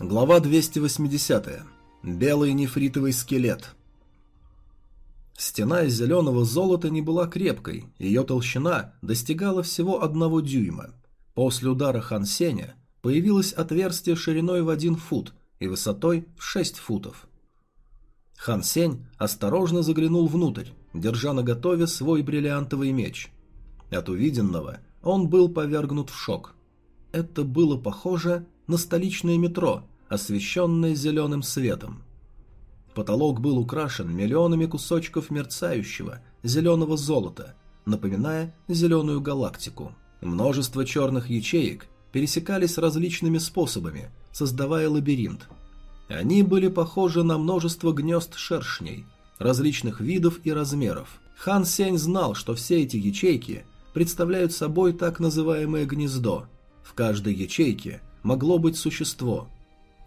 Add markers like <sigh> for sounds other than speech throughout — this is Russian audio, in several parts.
Глава 280. Белый нефритовый скелет. Стена из зеленого золота не была крепкой, ее толщина достигала всего одного дюйма. После удара Хан Сеня появилось отверстие шириной в один фут и высотой в шесть футов. Хан Сень осторожно заглянул внутрь, держа наготове свой бриллиантовый меч. От увиденного он был повергнут в шок. Это было похоже на столичное метро, освещенное зеленым светом. Потолок был украшен миллионами кусочков мерцающего зеленого золота, напоминая зеленую галактику. Множество черных ячеек пересекались различными способами, создавая лабиринт. Они были похожи на множество гнезд шершней, различных видов и размеров. Хан Сень знал, что все эти ячейки представляют собой так называемое гнездо. В каждой ячейке могло быть существо.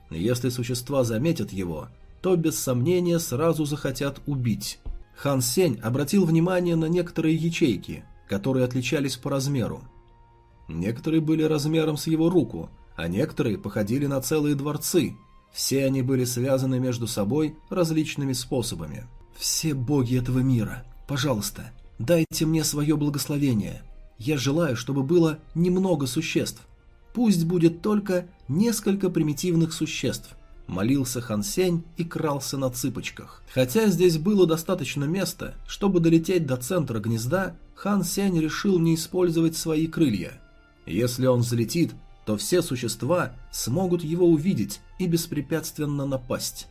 Если существа заметят его, то без сомнения сразу захотят убить. Хан Сень обратил внимание на некоторые ячейки, которые отличались по размеру. Некоторые были размером с его руку, а некоторые походили на целые дворцы. Все они были связаны между собой различными способами. «Все боги этого мира, пожалуйста, дайте мне свое благословение. Я желаю, чтобы было немного существ, Пусть будет только несколько примитивных существ. Молился Хан Сень и крался на цыпочках. Хотя здесь было достаточно места, чтобы долететь до центра гнезда, Хан Сень решил не использовать свои крылья. Если он взлетит, то все существа смогут его увидеть и беспрепятственно напасть.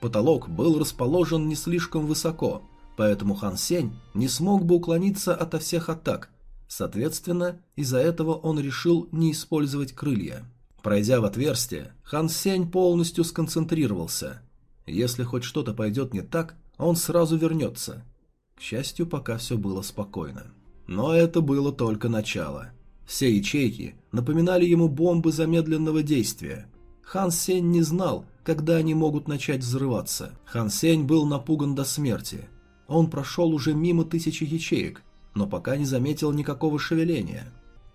Потолок был расположен не слишком высоко, поэтому Хан Сень не смог бы уклониться ото всех атак, Соответственно, из-за этого он решил не использовать крылья. Пройдя в отверстие, Хан Сень полностью сконцентрировался. Если хоть что-то пойдет не так, он сразу вернется. К счастью, пока все было спокойно. Но это было только начало. Все ячейки напоминали ему бомбы замедленного действия. Хан Сень не знал, когда они могут начать взрываться. Хан Сень был напуган до смерти. Он прошел уже мимо тысячи ячеек, но пока не заметил никакого шевеления.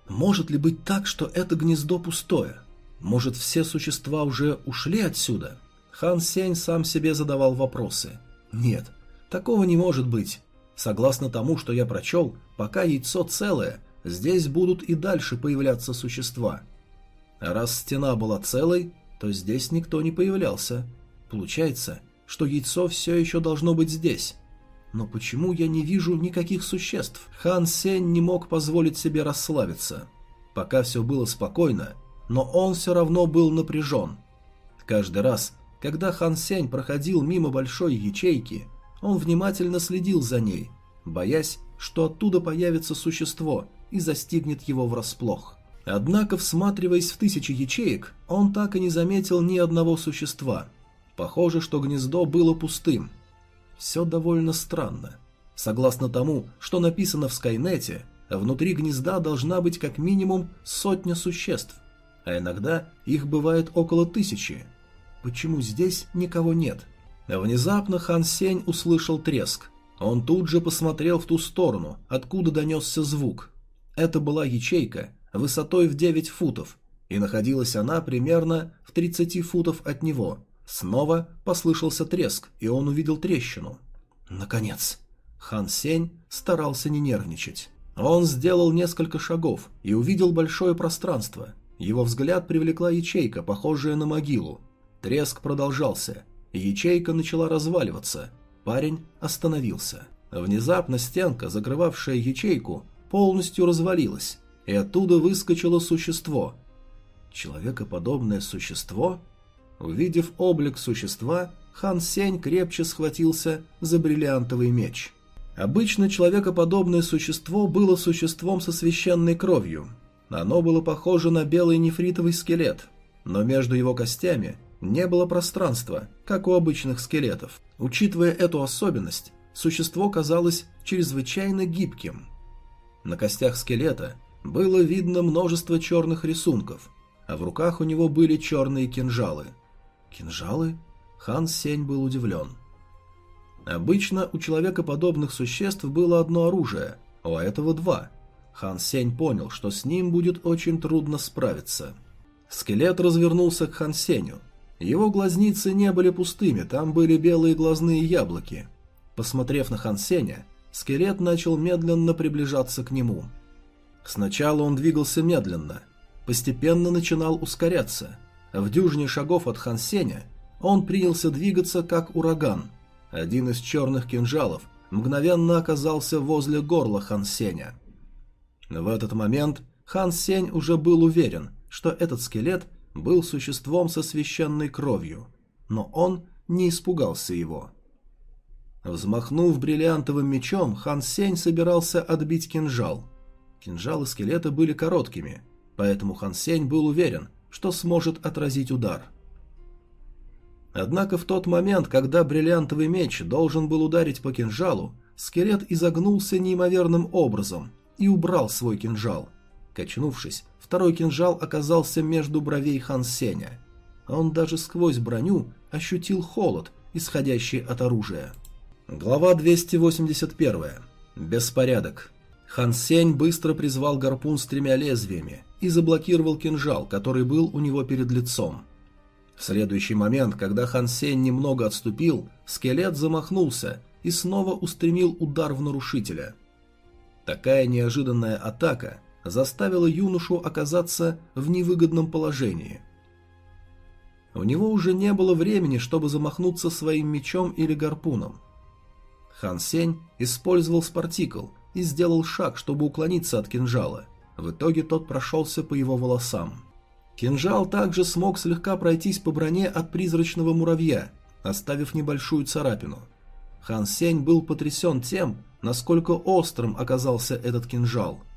Может ли быть так, что это гнездо пустое? Может, все существа уже ушли отсюда? Хан Сень сам себе задавал вопросы. Нет, такого не может быть. Согласно тому, что я прочел, пока яйцо целое, здесь будут и дальше появляться существа. Раз стена была целой, то здесь никто не появлялся. Получается, что яйцо все еще должно быть здесь. Но почему я не вижу никаких существ? Хан Сень не мог позволить себе расслабиться. Пока все было спокойно, но он все равно был напряжен. Каждый раз, когда Хан Сень проходил мимо большой ячейки, он внимательно следил за ней, боясь, что оттуда появится существо и застигнет его врасплох. Однако, всматриваясь в тысячи ячеек, он так и не заметил ни одного существа. Похоже, что гнездо было пустым – все довольно странно. Согласно тому, что написано в Скайнете, внутри гнезда должна быть как минимум сотня существ, а иногда их бывает около тысячи. Почему здесь никого нет? Внезапно Хан Сень услышал треск. Он тут же посмотрел в ту сторону, откуда донесся звук. Это была ячейка высотой в 9 футов, и находилась она примерно в 30 футов от него – Снова послышался треск, и он увидел трещину. Наконец. Хан Сень старался не нервничать. Он сделал несколько шагов и увидел большое пространство. Его взгляд привлекла ячейка, похожая на могилу. Треск продолжался. Ячейка начала разваливаться. Парень остановился. Внезапно стенка, закрывавшая ячейку, полностью развалилась, и оттуда выскочило существо. Человекоподобное существо? Увидев облик существа, Хан Сень крепче схватился за бриллиантовый меч. Обычно человекоподобное существо было существом со священной кровью. Оно было похоже на белый нефритовый скелет, но между его костями не было пространства, как у обычных скелетов. Учитывая эту особенность, существо казалось чрезвычайно гибким. На костях скелета было видно множество черных рисунков, а в руках у него были черные кинжалы – Кинжалы? Хан Сень был удивлен. Обычно у человекоподобных существ было одно оружие, а у этого два. Хан Сень понял, что с ним будет очень трудно справиться. Скелет развернулся к Хан Сенью. Его глазницы не были пустыми, там были белые глазные яблоки. Посмотрев на Хан Сеня, скелет начал медленно приближаться к нему. Сначала он двигался медленно, постепенно начинал ускоряться. В дюжине шагов от Хан Сеня он принялся двигаться как ураган. Один из черных кинжалов мгновенно оказался возле горла Хан Сеня. В этот момент Хан Сень уже был уверен, что этот скелет – был существом со священной кровью, но он не испугался его. Взмахнув бриллиантовым мечом, Хан Сень собирался отбить кинжал. Кинжалы скелета были короткими, поэтому Хан Сень был уверен, что сможет отразить удар. Однако в тот момент, когда бриллиантовый меч должен был ударить по кинжалу, скелет изогнулся неимоверным образом и убрал свой кинжал. Качнувшись, Второй кинжал оказался между бровей Хан Сеня. Он даже сквозь броню ощутил холод, исходящий от оружия. Глава 281. Беспорядок. Хан Сень быстро призвал гарпун с тремя лезвиями и заблокировал кинжал, который был у него перед лицом. В следующий момент, когда Хан Сень немного отступил, скелет замахнулся и снова устремил удар в нарушителя. Такая неожиданная атака заставило юношу оказаться в невыгодном положении. У него уже не было времени, чтобы замахнуться своим мечом или гарпуном. Хан Сень использовал спартикл и сделал шаг, чтобы уклониться от кинжала. В итоге тот прошелся по его волосам. Кинжал также смог слегка пройтись по броне от призрачного муравья, оставив небольшую царапину. Хан Сень был потрясен тем, насколько острым оказался этот кинжал –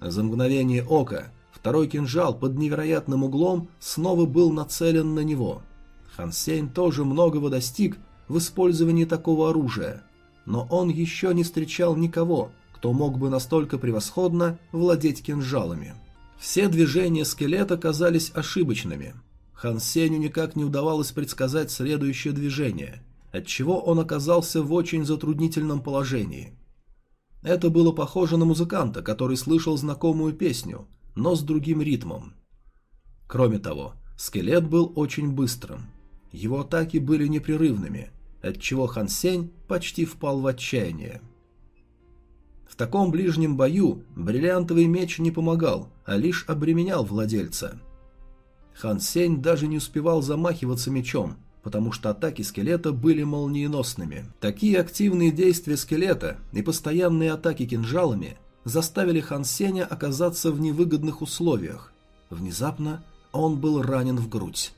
за мгновение ока второй кинжал под невероятным углом снова был нацелен на него. Хан Сень тоже многого достиг в использовании такого оружия, но он еще не встречал никого, кто мог бы настолько превосходно владеть кинжалами. Все движения скелета казались ошибочными. Хан Сенью никак не удавалось предсказать следующее движение, отчего он оказался в очень затруднительном положении. Это было похоже на музыканта, который слышал знакомую песню, но с другим ритмом. Кроме того, скелет был очень быстрым. Его атаки были непрерывными, отчего Хан Сень почти впал в отчаяние. В таком ближнем бою бриллиантовый меч не помогал, а лишь обременял владельца. Хан Сень даже не успевал замахиваться мечом, потому что атаки скелета были молниеносными. Такие активные действия скелета и постоянные атаки кинжалами заставили Хан Сеня оказаться в невыгодных условиях. Внезапно он был ранен в грудь.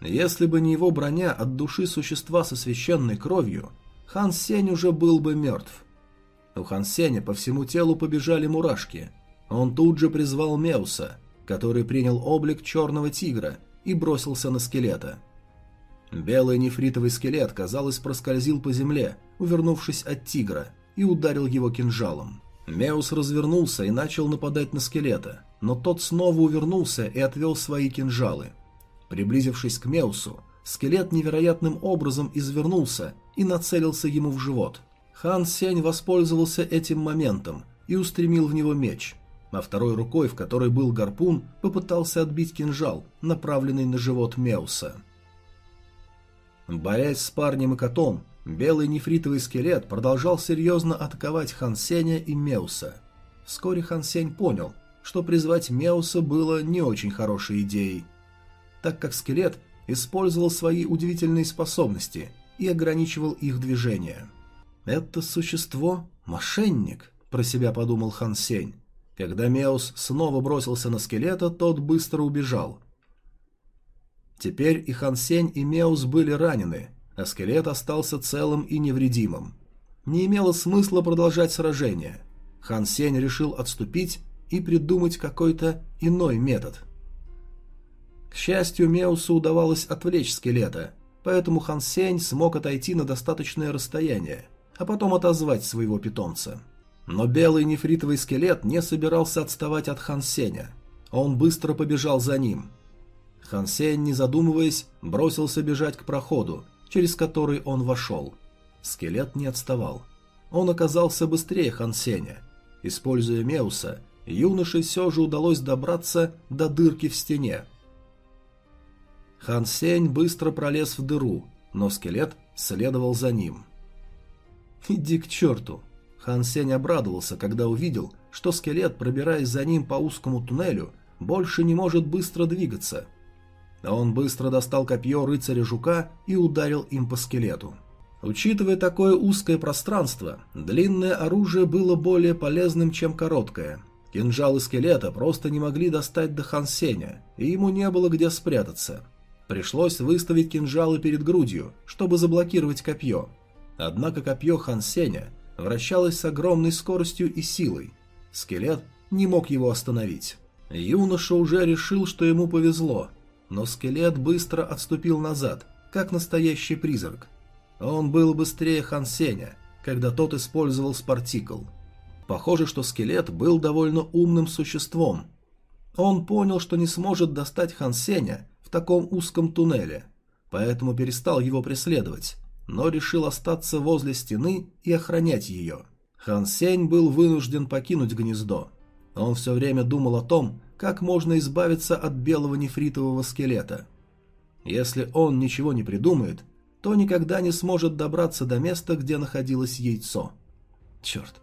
Если бы не его броня от души существа со священной кровью, Хан Сень уже был бы мертв. У Хан Сеня по всему телу побежали мурашки. Он тут же призвал Меуса, который принял облик черного тигра – и бросился на скелета. Белый нефритовый скелет, казалось, проскользил по земле, увернувшись от тигра, и ударил его кинжалом. Меус развернулся и начал нападать на скелета, но тот снова увернулся и отвел свои кинжалы. Приблизившись к Меусу, скелет невероятным образом извернулся и нацелился ему в живот. Хан Сень воспользовался этим моментом и устремил в него меч, а второй рукой, в которой был гарпун, попытался отбить кинжал, направленный на живот Меуса. Борясь с парнем и котом, белый нефритовый скелет продолжал серьезно атаковать Хан Сеня и Меуса. Вскоре Хан Сень понял, что призвать Меуса было не очень хорошей идеей, так как скелет использовал свои удивительные способности и ограничивал их движение. «Это существо – мошенник», – про себя подумал Хан Сень. Когда Меус снова бросился на скелета, тот быстро убежал. Теперь и Хан Сень, и Меус были ранены, а скелет остался целым и невредимым. Не имело смысла продолжать сражение. Хан Сень решил отступить и придумать какой-то иной метод. К счастью, Меусу удавалось отвлечь скелета, поэтому Хан Сень смог отойти на достаточное расстояние, а потом отозвать своего питомца. Но белый нефритовый скелет не собирался отставать от Хан Сеня. Он быстро побежал за ним. Хан Сень, не задумываясь, бросился бежать к проходу, через который он вошел. Скелет не отставал. Он оказался быстрее Хан Сеня. Используя Меуса, юноше все же удалось добраться до дырки в стене. Хан Сень быстро пролез в дыру, но скелет следовал за ним. «Иди к черту!» Хан Сень обрадовался, когда увидел, что скелет, пробираясь за ним по узкому туннелю, больше не может быстро двигаться. Он быстро достал копье рыцаря-жука и ударил им по скелету. Учитывая такое узкое пространство, длинное оружие было более полезным, чем короткое. Кинжалы скелета просто не могли достать до Хан Сеня, и ему не было где спрятаться. Пришлось выставить кинжалы перед грудью, чтобы заблокировать копье. Однако копье Хан Сеня вращалось с огромной скоростью и силой. Скелет не мог его остановить. Юноша уже решил, что ему повезло, но скелет быстро отступил назад, как настоящий призрак – он был быстрее Хан Сеня, когда тот использовал спартикл. Похоже, что скелет был довольно умным существом. Он понял, что не сможет достать Хан Сеня в таком узком туннеле, поэтому перестал его преследовать, но решил остаться возле стены и охранять ее. Хан Сень был вынужден покинуть гнездо. Он все время думал о том, как можно избавиться от белого нефритового скелета. Если он ничего не придумает, то никогда не сможет добраться до места, где находилось яйцо. Черт,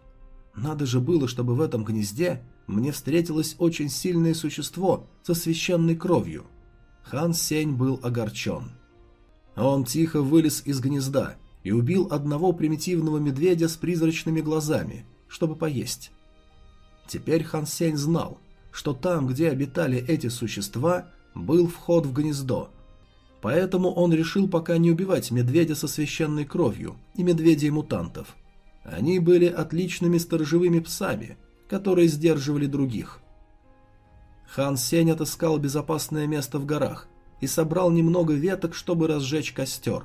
надо же было, чтобы в этом гнезде мне встретилось очень сильное существо со священной кровью. Хан Сень был огорчен. Он тихо вылез из гнезда и убил одного примитивного медведя с призрачными глазами, чтобы поесть. Теперь Хан Сень знал, что там, где обитали эти существа, был вход в гнездо, Поэтому он решил пока не убивать медведя со священной кровью и медведей-мутантов. Они были отличными сторожевыми псами, которые сдерживали других. Хан Сень отыскал безопасное место в горах и собрал немного веток, чтобы разжечь костер.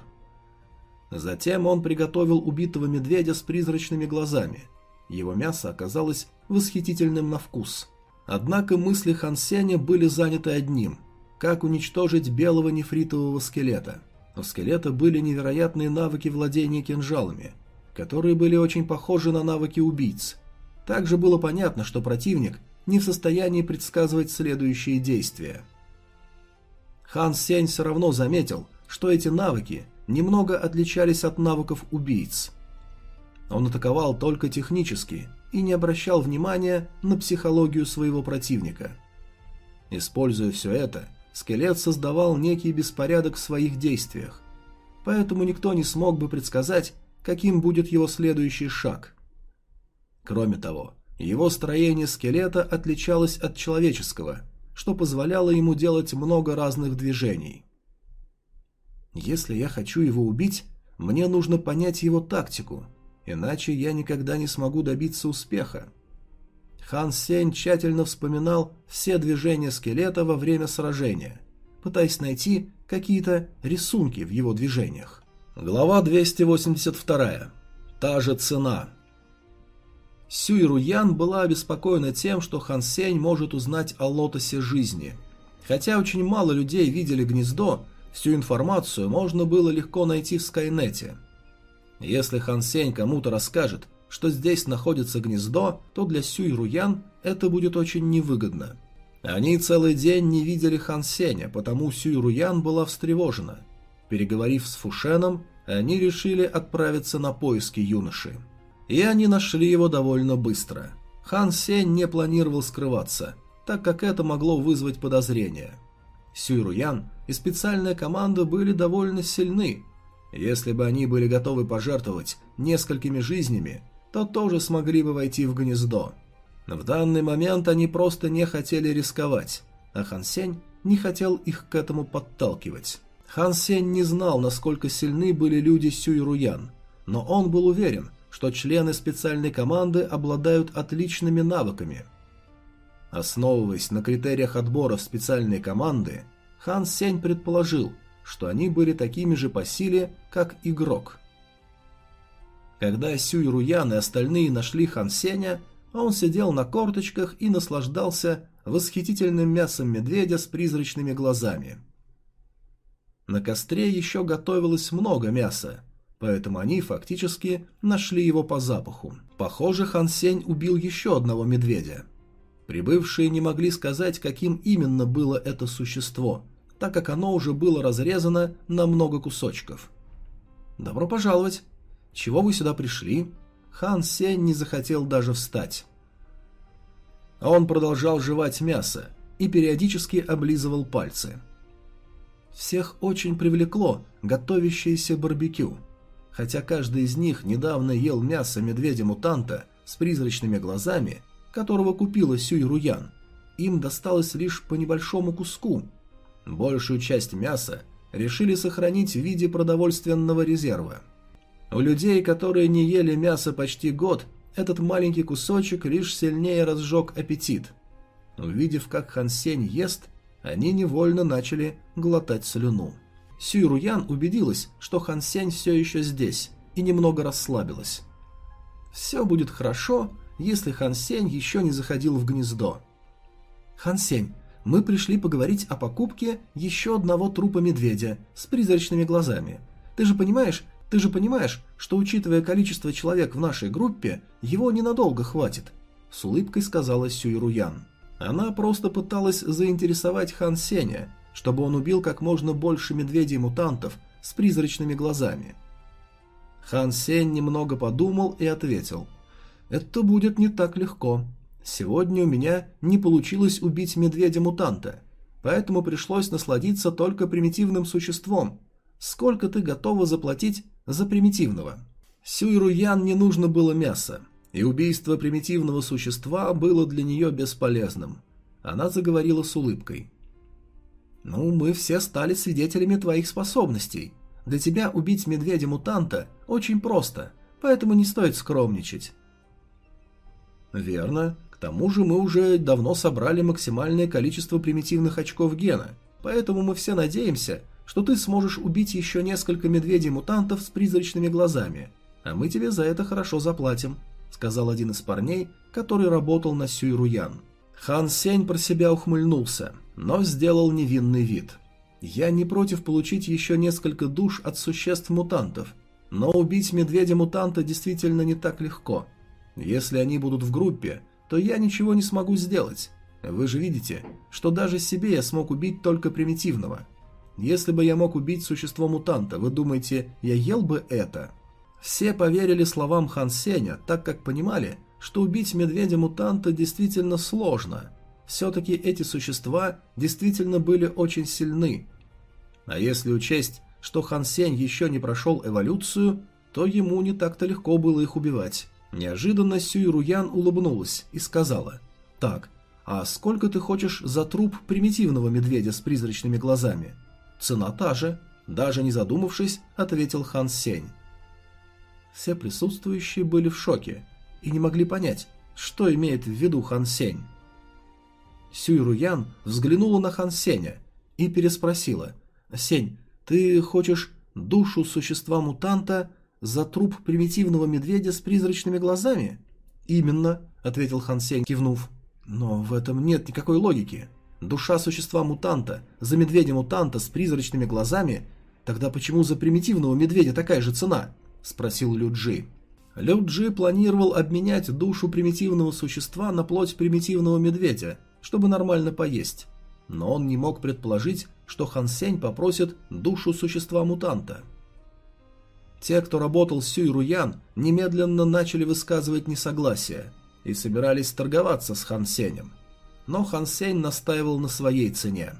Затем он приготовил убитого медведя с призрачными глазами. Его мясо оказалось восхитительным на вкус. Однако мысли Хан Сеня были заняты одним – как уничтожить белого нефритового скелета. У скелета были невероятные навыки владения кинжалами, которые были очень похожи на навыки убийц. Также было понятно, что противник не в состоянии предсказывать следующие действия. Хан Сень все равно заметил, что эти навыки немного отличались от навыков убийц. Он атаковал только технически и не обращал внимания на психологию своего противника. Используя все это, скелет создавал некий беспорядок в своих действиях, поэтому никто не смог бы предсказать, каким будет его следующий шаг. Кроме того, его строение скелета отличалось от человеческого, что позволяло ему делать много разных движений. Если я хочу его убить, мне нужно понять его тактику, иначе я никогда не смогу добиться успеха. Хан Сень тщательно вспоминал все движения скелета во время сражения, пытаясь найти какие-то рисунки в его движениях. Глава 282. Та же цена. Сюй Руян была обеспокоена тем, что Хан Сень может узнать о лотосе жизни. Хотя очень мало людей видели гнездо, всю информацию можно было легко найти в Скайнете. Если Хан Сень кому-то расскажет, что здесь находится гнездо, то для Сюй Руян это будет очень невыгодно. Они целый день не видели Хан Сеня, потому Сюй Руян была встревожена. Переговорив с Фушеном, они решили отправиться на поиски юноши. И они нашли его довольно быстро. Хан Сень не планировал скрываться, так как это могло вызвать подозрения. Сюй Руян и специальная команда были довольно сильны. Если бы они были готовы пожертвовать несколькими жизнями, то тоже смогли бы войти в гнездо. В данный момент они просто не хотели рисковать, а Хан Сень не хотел их к этому подталкивать. Хан Сень не знал, насколько сильны были люди Сюй Руян, но он был уверен, что члены специальной команды обладают отличными навыками. Основываясь на критериях отбора в специальные команды, Хан Сень предположил, что они были такими же по силе, как игрок – когда Сюй Руян и остальные нашли Хан Сеня, он сидел на корточках и наслаждался восхитительным мясом медведя с призрачными глазами. На костре еще готовилось много мяса, поэтому они фактически нашли его по запаху. Похоже, Хан Сень убил еще одного медведя. Прибывшие не могли сказать, каким именно было это существо, так как оно уже было разрезано на много кусочков. «Добро пожаловать! Чего вы сюда пришли?» Хан Сень не захотел даже встать. Он продолжал жевать мясо и периодически облизывал пальцы. Всех очень привлекло готовящееся барбекю. Хотя каждый из них недавно ел мясо медведя-мутанта с призрачными глазами, которого купила Сюй Руян, им досталось лишь по небольшому куску. Большую часть мяса решили сохранить в виде продовольственного резерва. У людей, которые не ели мясо почти год, этот маленький кусочек лишь сильнее разжег аппетит. Увидев, как Хан Сень ест, они невольно начали глотать слюну. Сюй Руян убедилась, что Хан Сень все еще здесь, и немного расслабилась. Все будет хорошо, если Хан Сень еще не заходил в гнездо. Хан Сень, мы пришли поговорить о покупке еще одного трупа медведя с призрачными глазами. Ты же понимаешь, ты же понимаешь, что учитывая количество человек в нашей группе, его ненадолго хватит, с улыбкой сказала Сюй Руян. Она просто пыталась заинтересовать Хан Сеня, чтобы он убил как можно больше медведей-мутантов с призрачными глазами. Хан Сень немного подумал и ответил: "Это будет не так легко. Сегодня у меня не получилось убить медведя-мутанта, поэтому пришлось насладиться только примитивным существом. Сколько ты готова заплатить за примитивного? Сюйруян не нужно было мясо, и убийство примитивного существа было для нее бесполезным. Она заговорила с улыбкой. «Ну, мы все стали свидетелями твоих способностей. Для тебя убить медведя-мутанта очень просто, поэтому не стоит скромничать». «Верно тому же мы уже давно собрали максимальное количество примитивных очков гена, поэтому мы все надеемся, что ты сможешь убить еще несколько медведей-мутантов с призрачными глазами, а мы тебе за это хорошо заплатим», — сказал один из парней, который работал на Сюйруян. Хан Сень про себя ухмыльнулся, но сделал невинный вид. «Я не против получить еще несколько душ от существ-мутантов, но убить медведя-мутанта действительно не так легко. Если они будут в группе, то я ничего не смогу сделать. Вы же видите, что даже себе я смог убить только примитивного. Если бы я мог убить существо-мутанта, вы думаете, я ел бы это? Все поверили словам Хан Сеня, так как понимали, что убить медведя-мутанта действительно сложно. Все-таки эти существа действительно были очень сильны. А если учесть, что Хан Сень еще не прошел эволюцию, то ему не так-то легко было их убивать. Неожиданно Сюй Руян улыбнулась и сказала, «Так, а сколько ты хочешь за труп примитивного медведя с призрачными глазами?» «Цена та же», – даже не задумавшись, ответил Хан Сень. Все присутствующие были в шоке и не могли понять, что имеет в виду Хан Сень. Сюй Руян взглянула на Хан Сеня и переспросила, «Сень, ты хочешь душу существа-мутанта за труп примитивного медведя с призрачными глазами? Именно, ответил Хан Сень, кивнув. Но в этом нет никакой логики. Душа существа-мутанта за медведя-мутанта с призрачными глазами, тогда почему за примитивного медведя такая же цена? Спросил Лю Джи. Лю Джи планировал обменять душу примитивного существа на плоть примитивного медведя, чтобы нормально поесть. Но он не мог предположить, что Хан Сень попросит душу существа-мутанта. Те, кто работал с Сюй Руян, немедленно начали высказывать несогласие и собирались торговаться с Хан Сенем. Но Хан Сень настаивал на своей цене.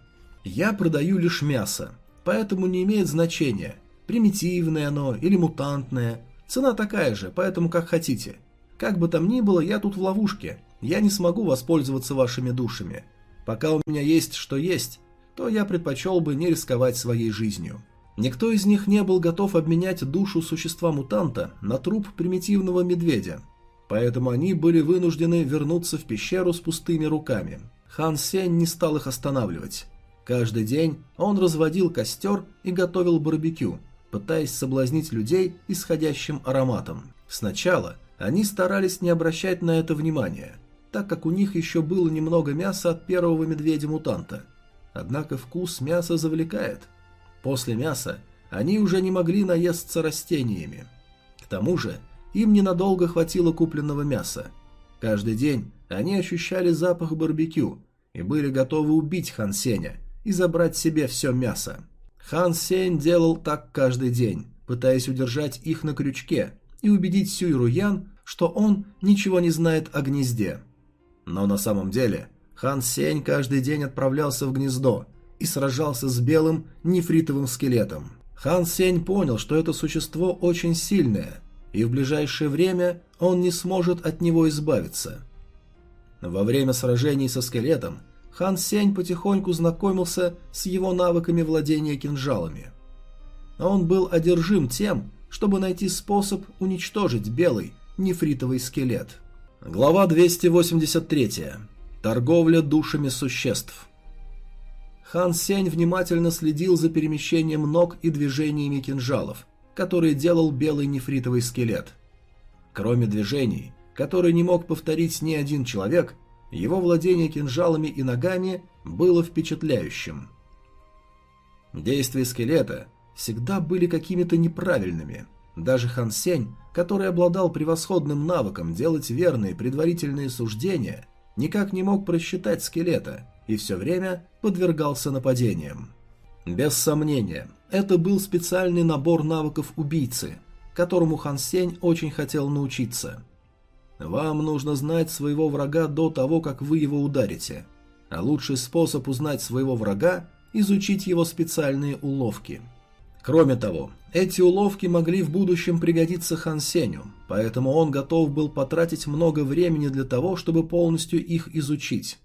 «Я продаю лишь мясо, поэтому не имеет значения, примитивное оно или мутантное. Цена такая же, поэтому как хотите. Как бы там ни было, я тут в ловушке, я не смогу воспользоваться вашими душами. Пока у меня есть что есть, то я предпочел бы не рисковать своей жизнью». Никто из них не был готов обменять душу существа-мутанта на труп примитивного медведя, поэтому они были вынуждены вернуться в пещеру с пустыми руками. Хан Сень не стал их останавливать. Каждый день он разводил костер и готовил барбекю, пытаясь соблазнить людей исходящим ароматом. Сначала они старались не обращать на это внимания, так как у них еще было немного мяса от первого медведя-мутанта. Однако вкус мяса завлекает – После мяса они уже не могли наесться растениями. К тому же им ненадолго хватило купленного мяса. Каждый день они ощущали запах барбекю и были готовы убить Хан Сеня, и забрать себе все мясо. Хан Сень делал так каждый день, пытаясь удержать их на крючке и убедить Сюй Руян, что он ничего не знает о гнезде. Но на самом деле Хан Сень каждый день отправлялся в гнездо и сражался с белым нефритовым скелетом. Хан Сень понял, что это существо очень сильное, и в ближайшее время он не сможет от него избавиться. Во время сражений со скелетом Хан Сень потихоньку знакомился с его навыками владения кинжалами. Он был одержим тем, чтобы найти способ уничтожить белый нефритовый скелет. Глава 283. Торговля душами существ. Хан Сень внимательно следил за перемещением ног и движениями кинжалов, которые делал белый нефритовый скелет. Кроме движений, которые не мог повторить ни один человек, его владение кинжалами и ногами было впечатляющим. Действия скелета всегда были какими-то неправильными. Даже Хан Сень, который обладал превосходным навыком делать верные предварительные суждения, никак не мог просчитать скелета и все время подвергался нападениям. Без сомнения, это был специальный набор навыков убийцы, которому Хан Сень очень хотел научиться. Вам нужно знать своего врага до того, как вы его ударите. А лучший способ узнать своего врага – изучить его специальные уловки. Кроме того, эти уловки могли в будущем пригодиться Хан Сеню, поэтому он готов был потратить много времени для того, чтобы полностью их изучить.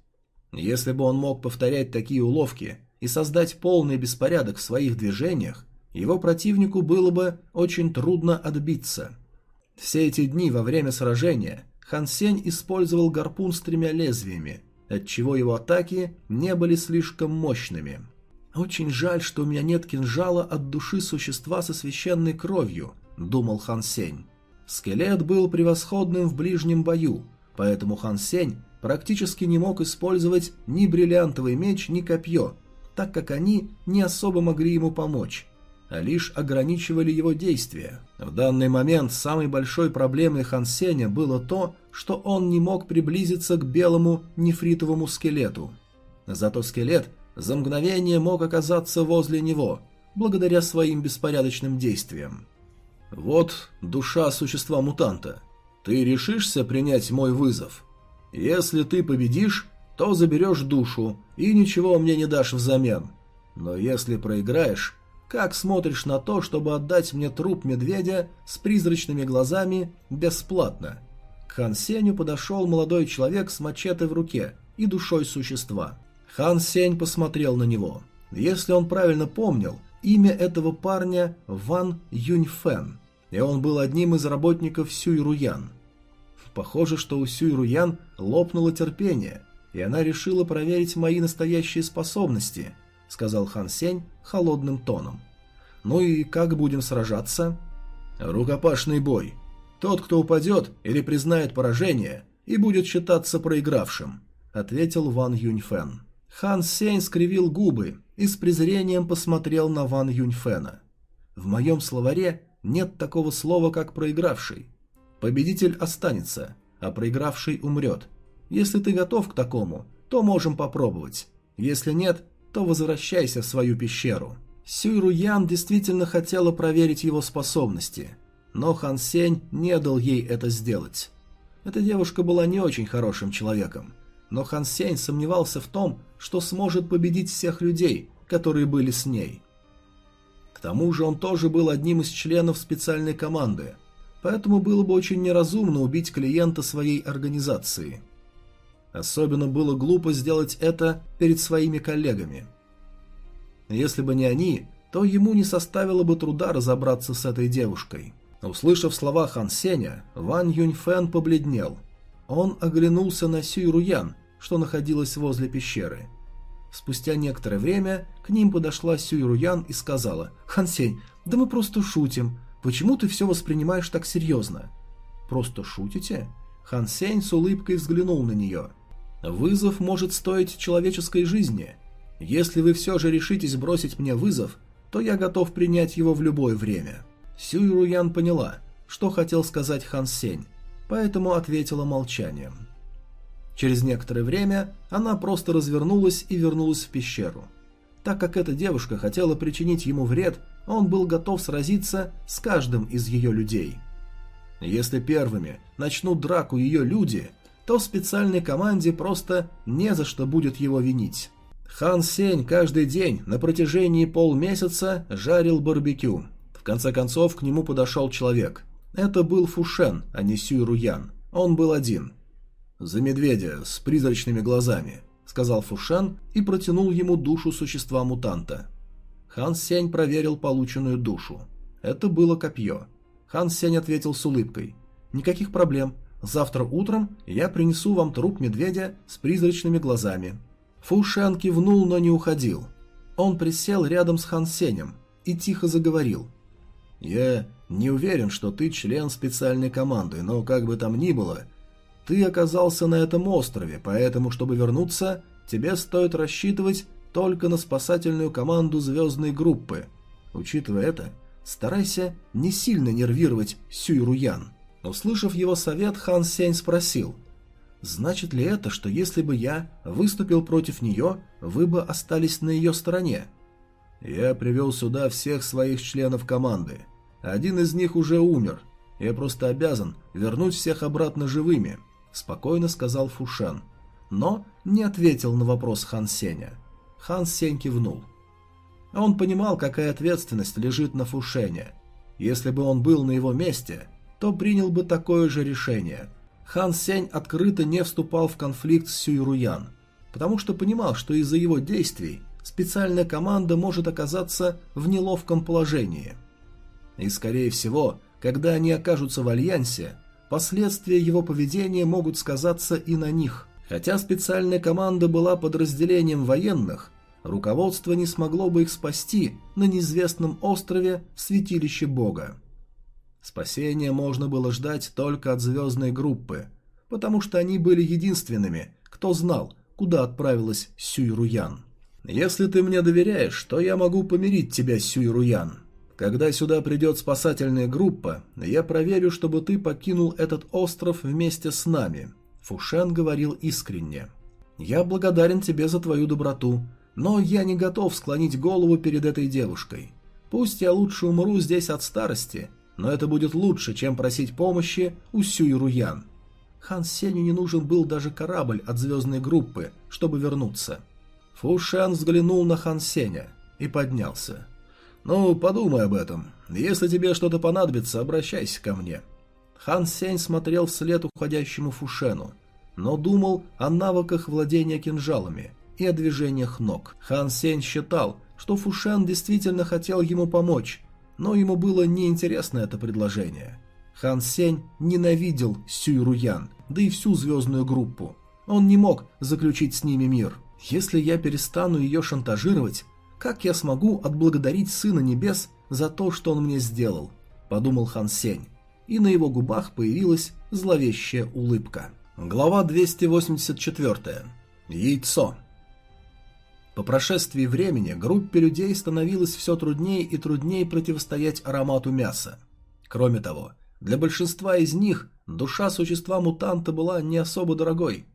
Если бы он мог повторять такие уловки и создать полный беспорядок в своих движениях, его противнику было бы очень трудно отбиться. Все эти дни во время сражения Хан Сень использовал гарпун с тремя лезвиями, отчего его атаки не были слишком мощными. «Очень жаль, что у меня нет кинжала от души существа со священной кровью», — думал Хан Сень. Скелет был превосходным в ближнем бою, поэтому Хан Сень практически не мог использовать ни бриллиантовый меч, ни копье, так как они не особо могли ему помочь, а лишь ограничивали его действия. В данный момент самой большой проблемой Хан Сеня было то, что он не мог приблизиться к белому нефритовому скелету. Зато скелет за мгновение мог оказаться возле него, благодаря своим беспорядочным действиям. «Вот душа существа-мутанта. Ты решишься принять мой вызов?» Если ты победишь, то заберешь душу и ничего мне не дашь взамен. Но если проиграешь, как смотришь на то, чтобы отдать мне труп медведя с призрачными глазами бесплатно? К Хан Сеню подошел молодой человек с мачете в руке и душой существа. Хан Сень посмотрел на него. Если он правильно помнил, имя этого парня Ван Юньфэн, и он был одним из работников Сюй Руян – Похоже, что у Сюй Руян лопнуло терпение, и она решила проверить мои настоящие способности, сказал Хан Сень холодным тоном. Ну и как будем сражаться? Рукопашный бой. Тот, кто упадет или признает поражение, и будет считаться проигравшим, ответил Ван Юньфэн. Хан Сень скривил губы и с презрением посмотрел на Ван Юньфэна. В моем словаре нет такого слова, как проигравший. Победитель останется, а проигравший умрет. Если ты готов к такому, то можем попробовать. Если нет, то возвращайся в свою пещеру. Сюй Руян действительно хотела проверить его способности, но Хан Сень не дал ей это сделать. Эта девушка была не очень хорошим человеком, но Хан Сень сомневался в том, что сможет победить всех людей, которые были с ней. К тому же он тоже был одним из членов специальной команды – поэтому было бы очень неразумно убить клиента своей организации. Особенно было глупо сделать это перед своими коллегами. Если бы не они, то ему не составило бы труда разобраться с этой девушкой. Услышав слова Хан Сеня, Ван Юньфэн побледнел. Он оглянулся на Сюй Руян, что находилась возле пещеры. Спустя некоторое время к ним подошла Сюй Руян и сказала «Хан Сень, да мы просто шутим. Почему ты все воспринимаешь так серьезно? Просто шутите? Хан Сень с улыбкой взглянул на нее. Вызов может стоить человеческой жизни. Если вы все же решитесь бросить мне вызов, то я готов принять его в любое время. Сюй Руян поняла, что хотел сказать Хан Сень, поэтому ответила молчанием. Через некоторое время она просто развернулась и вернулась в пещеру. Так как эта девушка хотела причинить ему вред, он был готов сразиться с каждым из ее людей. Если первыми начнут драку ее люди, то в специальной команде просто не за что будет его винить. Хан Сень каждый день на протяжении полмесяца жарил барбекю. В конце концов к нему подошел человек. Это был Фушен, а не Сюй Руян. Он был один. «За медведя с призрачными глазами», — сказал Фушен и протянул ему душу существа-мутанта. Хан Сень проверил полученную душу. Это было копье. Хан Сень ответил с улыбкой. «Никаких проблем. Завтра утром я принесу вам труп медведя с призрачными глазами». Фу Шан кивнул, но не уходил. Он присел рядом с Хан Сенем и тихо заговорил. «Я не уверен, что ты член специальной команды, но как бы там ни было, ты оказался на этом острове, поэтому, чтобы вернуться, тебе стоит рассчитывать только на спасательную команду звездной группы. Учитывая это, старайся не сильно нервировать Сюй Руян». Услышав его совет, Хан Сень спросил – Значит ли это, что если бы я выступил против нее, вы бы остались на ее стороне? Я привел сюда всех своих членов команды. Один из них уже умер. Я просто обязан вернуть всех обратно живыми, спокойно сказал Фушан. Но не ответил на вопрос Хан Сеня. Хан Сень кивнул. Он понимал, какая ответственность лежит на Фушене. Если бы он был на его месте, то принял бы такое же решение – Хан Сень открыто не вступал в конфликт с Сюйруян, потому что понимал, что из-за его действий специальная команда может оказаться в неловком положении. И, скорее всего, когда они окажутся в альянсе, последствия его поведения могут сказаться и на них. Хотя специальная команда была подразделением военных, руководство не смогло бы их спасти на неизвестном острове в святилище Бога. Спасения можно было ждать только от звездной группы, потому что они были единственными, кто знал, куда отправилась Сюй-Руян. «Если ты мне доверяешь, то я могу помирить тебя, Сюй-Руян. Когда сюда придет спасательная группа, я проверю, чтобы ты покинул этот остров вместе с нами», Фушен говорил искренне. «Я благодарен тебе за твою доброту, но я не готов склонить голову перед этой девушкой. Пусть я лучше умру здесь от старости, но это будет лучше, чем просить помощи у Сюй Руян. Хан Сеню не нужен был даже корабль от звездной группы, чтобы вернуться. Фу Шан взглянул на Хан Сеня и поднялся. «Ну, подумай об этом. Если тебе что-то понадобится, обращайся ко мне». Хан Сень смотрел вслед уходящему Фушену, но думал о навыках владения кинжалами и о движениях ног. Хан Сень считал, что Фушен действительно хотел ему помочь, но ему было неинтересно это предложение. Хан Сень ненавидел Сюй Руян, да и всю звездную группу. Он не мог заключить с ними мир. Если я перестану ее шантажировать, как я смогу отблагодарить Сына Небес за то, что он мне сделал? Подумал Хан Сень, и на его губах появилась зловещая улыбка. Глава 284. Яйцо. По прошествии времени группе людей становилось все труднее и труднее противостоять аромату мяса. Кроме того, для большинства из них душа существа-мутанта была не особо дорогой.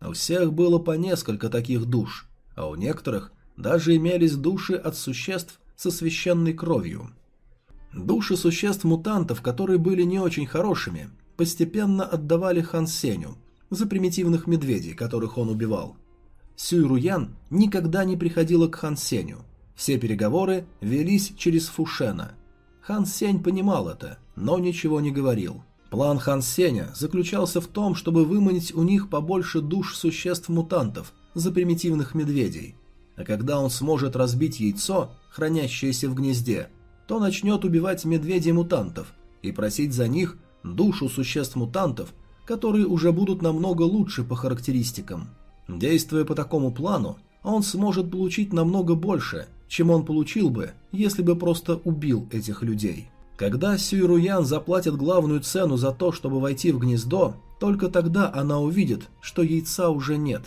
У всех было по несколько таких душ, а у некоторых даже имелись души от существ со священной кровью. Души существ-мутантов, которые были не очень хорошими, постепенно отдавали Хан Сеню за примитивных медведей, которых он убивал – Сюйруян никогда не приходила к Хан Сеню. Все переговоры велись через Фушена. Хан Сень понимал это, но ничего не говорил. План Хан Сеня заключался в том, чтобы выманить у них побольше душ существ-мутантов за примитивных медведей. А когда он сможет разбить яйцо, хранящееся в гнезде, то начнет убивать медведей-мутантов и просить за них душу существ-мутантов, которые уже будут намного лучше по характеристикам. Действуя по такому плану, он сможет получить намного больше, чем он получил бы, если бы просто убил этих людей. Когда Сюйруян заплатит главную цену за то, чтобы войти в гнездо, только тогда она увидит, что яйца уже нет.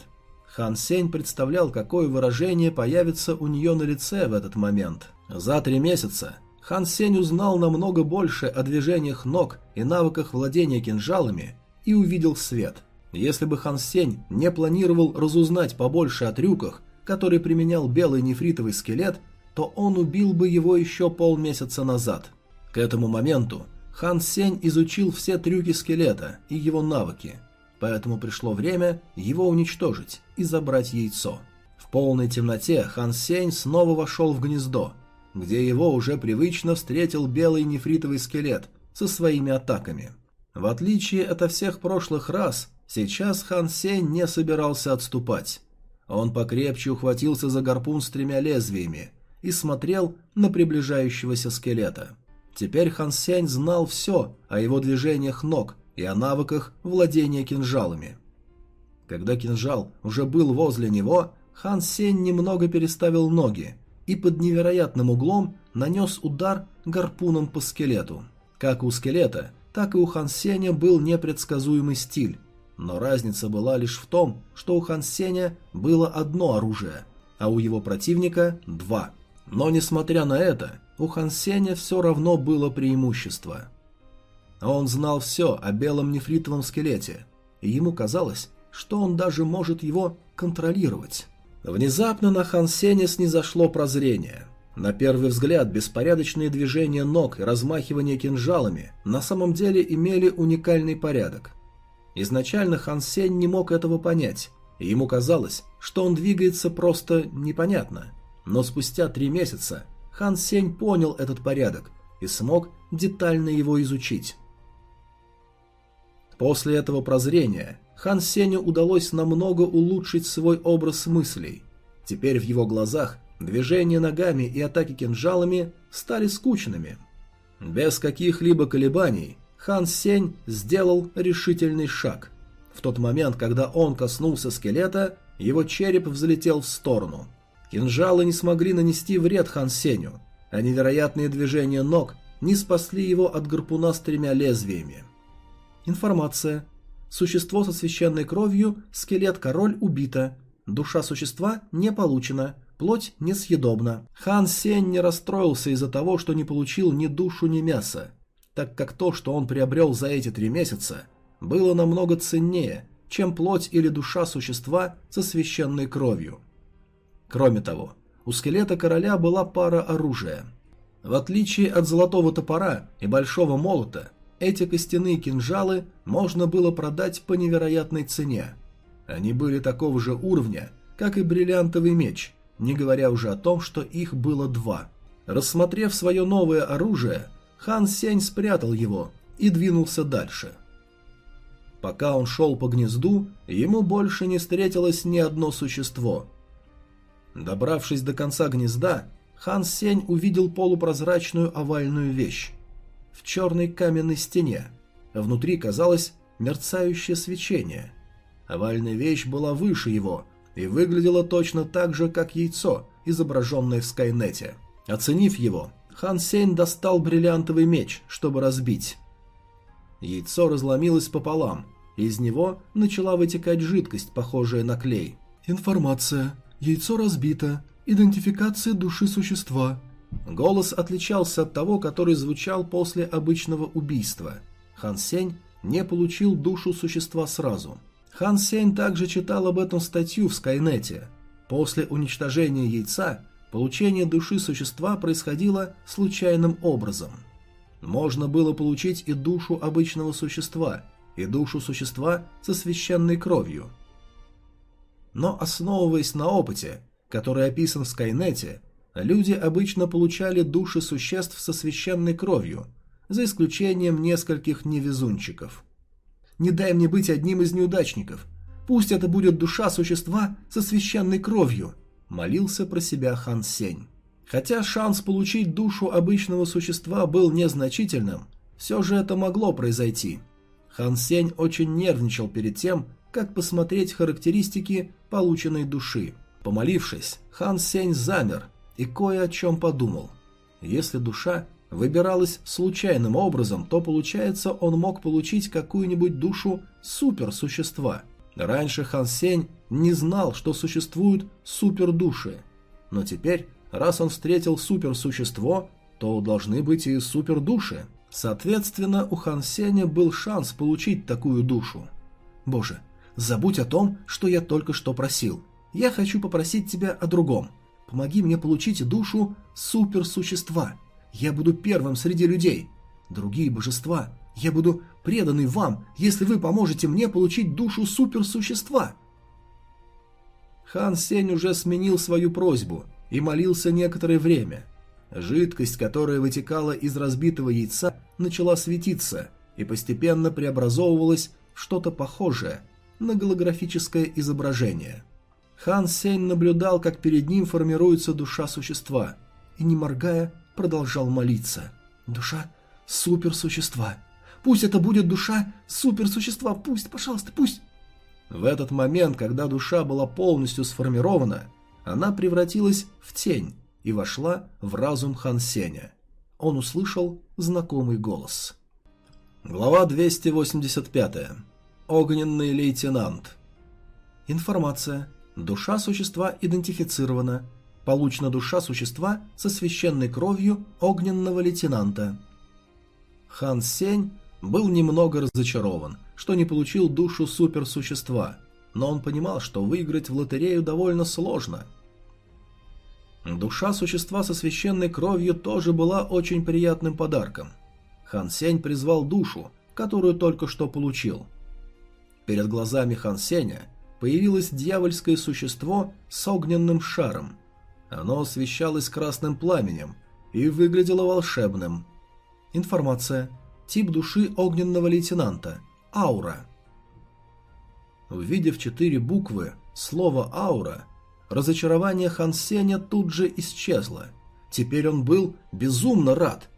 Хан Сень представлял, какое выражение появится у нее на лице в этот момент. За три месяца Хан Сень узнал намного больше о движениях ног и навыках владения кинжалами и увидел свет. Если бы Хан Сень не планировал разузнать побольше о трюках, который применял белый нефритовый скелет, то он убил бы его еще полмесяца назад. К этому моменту Хан Сень изучил все трюки скелета и его навыки, поэтому пришло время его уничтожить и забрать яйцо. В полной темноте Хан Сень снова вошел в гнездо, где его уже привычно встретил белый нефритовый скелет со своими атаками. В отличие от всех прошлых раз, сейчас Хан Сень не собирался отступать. Он покрепче ухватился за гарпун с тремя лезвиями и смотрел на приближающегося скелета. Теперь Хан Сень знал все о его движениях ног и о навыках владения кинжалами. Когда кинжал уже был возле него, Хан Сень немного переставил ноги и под невероятным углом нанес удар гарпуном по скелету. Как у скелета, так и у Хан Сеня был непредсказуемый стиль, но разница была лишь в том, что у Хан Сеня было одно оружие, а у его противника два. Но несмотря на это, у Хан Сеня все равно было преимущество. Он знал все о белом нефритовом скелете, и ему казалось, что он даже может его контролировать. Внезапно на Хан Сеня снизошло прозрение. На первый взгляд, беспорядочные движения ног и размахивание кинжалами на самом деле имели уникальный порядок. Изначально Хан Сень не мог этого понять, и ему казалось, что он двигается просто непонятно. Но спустя три месяца Хан Сень понял этот порядок и смог детально его изучить. После этого прозрения Хан Сеню удалось намного улучшить свой образ мыслей. Теперь в его глазах Движения ногами и атаки кинжалами стали скучными. Без каких-либо колебаний Хан Сень сделал решительный шаг. В тот момент, когда он коснулся скелета, его череп взлетел в сторону. Кинжалы не смогли нанести вред Хан Сеню, а невероятные движения ног не спасли его от гарпуна с тремя лезвиями. Информация. Существо со священной кровью, скелет-король убито. Душа существа не получена. Плоть несъедобна. Хан Сень не расстроился из-за того, что не получил ни душу, ни мясо, так как то, что он приобрел за эти три месяца, было намного ценнее, чем плоть или душа существа со священной кровью. Кроме того, у скелета короля была пара оружия. В отличие от золотого топора и большого молота, эти костяные кинжалы можно было продать по невероятной цене. Они были такого же уровня, как и бриллиантовый меч, не говоря уже о том, что их было два. Рассмотрев свое новое оружие, Хан Сень спрятал его и двинулся дальше. Пока он шел по гнезду, ему больше не встретилось ни одно существо. Добравшись до конца гнезда, Хан Сень увидел полупрозрачную овальную вещь. В черной каменной стене. Внутри казалось мерцающее свечение. Овальная вещь была выше его – и выглядело точно так же, как яйцо, изображенное в Скайнете. Оценив его, Хан Сень достал бриллиантовый меч, чтобы разбить. Яйцо разломилось пополам, и из него начала вытекать жидкость, похожая на клей. Информация. Яйцо разбито. Идентификация души существа. Голос отличался от того, который звучал после обычного убийства. Хан Сень не получил душу существа сразу. Хан Сень также читал об этом статью в Скайнете. После уничтожения яйца получение души существа происходило случайным образом. Можно было получить и душу обычного существа, и душу существа со священной кровью. Но основываясь на опыте, который описан в Скайнете, люди обычно получали души существ со священной кровью, за исключением нескольких невезунчиков – не дай мне быть одним из неудачников. Пусть это будет душа существа со священной кровью», – молился про себя Хан Сень. Хотя шанс получить душу обычного существа был незначительным, все же это могло произойти. Хан Сень очень нервничал перед тем, как посмотреть характеристики полученной души. Помолившись, Хан Сень замер и кое о чем подумал. Если душа выбиралось случайным образом, то получается он мог получить какую-нибудь душу суперсущества. Раньше Хан Сень не знал, что существуют супердуши. Но теперь, раз он встретил суперсущество, то должны быть и супердуши. Соответственно, у Хан Сеня был шанс получить такую душу. Боже, забудь о том, что я только что просил. я хочу попросить тебя о другом. Помоги мне получить душу суперсущества. Я буду первым среди людей. Другие божества, я буду преданный вам, если вы поможете мне получить душу суперсущества. Хан Сень уже сменил свою просьбу и молился некоторое время. Жидкость, которая вытекала из разбитого яйца, начала светиться и постепенно преобразовывалась в что-то похожее на голографическое изображение. Хан Сень наблюдал, как перед ним формируется душа существа, и, не моргая, продолжал молиться. «Душа суперсущества! Пусть это будет душа суперсущества! Пусть, пожалуйста, пусть!» В этот момент, когда душа была полностью сформирована, она превратилась в тень и вошла в разум Хан Сеня. Он услышал знакомый голос. Глава 285. Огненный лейтенант. Информация. Душа существа идентифицирована. Получена душа существа со священной кровью огненного лейтенанта. Хан Сень был немного разочарован, что не получил душу суперсущества, но он понимал, что выиграть в лотерею довольно сложно. Душа существа со священной кровью тоже была очень приятным подарком. Хан Сень призвал душу, которую только что получил. Перед глазами Хан Сеня появилось дьявольское существо с огненным шаром. Оно освещалось красным пламенем и выглядело волшебным. Информация. Тип души огненного лейтенанта. Аура. Увидев четыре буквы слова «аура», разочарование Хан Сеня тут же исчезло. Теперь он был безумно рад.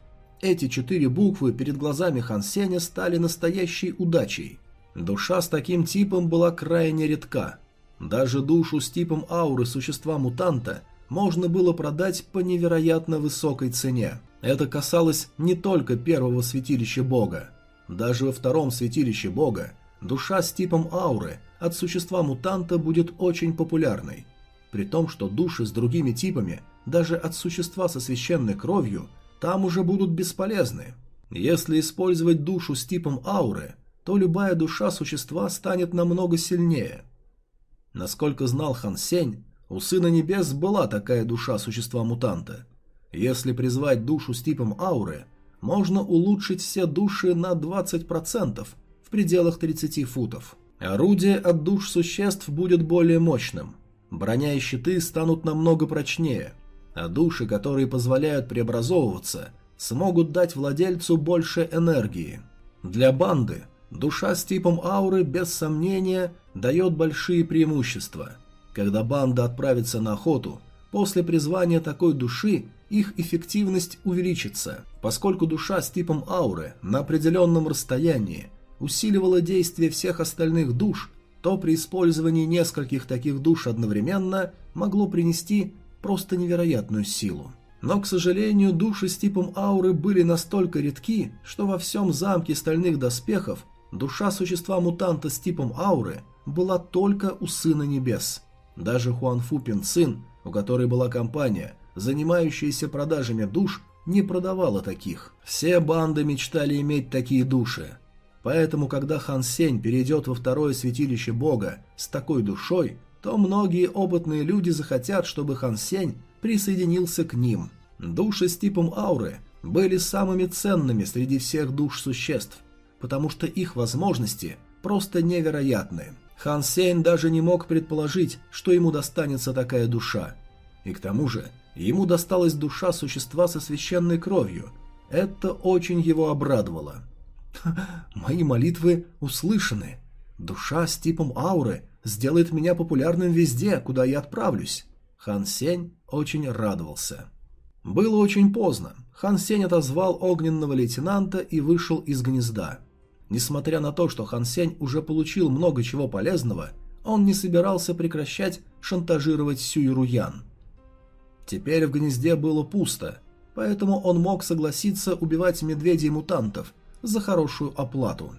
Эти четыре буквы перед глазами Хан Сеня стали настоящей удачей – Душа с таким типом была крайне редка. Даже душу с типом ауры существа-мутанта можно было продать по невероятно высокой цене. Это касалось не только первого святилища бога. Даже во втором святилище бога душа с типом ауры от существа-мутанта будет очень популярной. При том, что души с другими типами, даже от существа со священной кровью, там уже будут бесполезны. Если использовать душу с типом ауры, то любая душа существа станет намного сильнее. Насколько знал Хан Сень, у Сына Небес была такая душа существа-мутанта. Если призвать душу с типом ауры, можно улучшить все души на 20% в пределах 30 футов. Орудие от душ существ будет более мощным. Броня и щиты станут намного прочнее, а души, которые позволяют преобразовываться, смогут дать владельцу больше энергии. Для банды Душа с типом ауры, без сомнения, дает большие преимущества. Когда банда отправится на охоту, после призвания такой души их эффективность увеличится, поскольку душа с типом ауры на определенном расстоянии усиливала действие всех остальных душ, то при использовании нескольких таких душ одновременно могло принести просто невероятную силу. Но, к сожалению, души с типом ауры были настолько редки, что во всем замке стальных доспехов Душа существа-мутанта с типом ауры была только у Сына Небес. Даже Хуанфу Пин Цин, у которой была компания, занимающаяся продажами душ, не продавала таких. Все банды мечтали иметь такие души. Поэтому, когда Хан Сень перейдет во второе святилище Бога с такой душой, то многие опытные люди захотят, чтобы Хан Сень присоединился к ним. Души с типом ауры были самыми ценными среди всех душ существ, потому что их возможности просто невероятны. Хан Сень даже не мог предположить, что ему достанется такая душа. И к тому же, ему досталась душа существа со священной кровью. Это очень его обрадовало. <laughs> «Мои молитвы услышаны. Душа с типом ауры сделает меня популярным везде, куда я отправлюсь». Хан Сень очень радовался. Было очень поздно. Хан Сень отозвал огненного лейтенанта и вышел из гнезда. Несмотря на то, что Хан Сень уже получил много чего полезного, он не собирался прекращать шантажировать Сюй Руян. Теперь в гнезде было пусто, поэтому он мог согласиться убивать медведей-мутантов за хорошую оплату.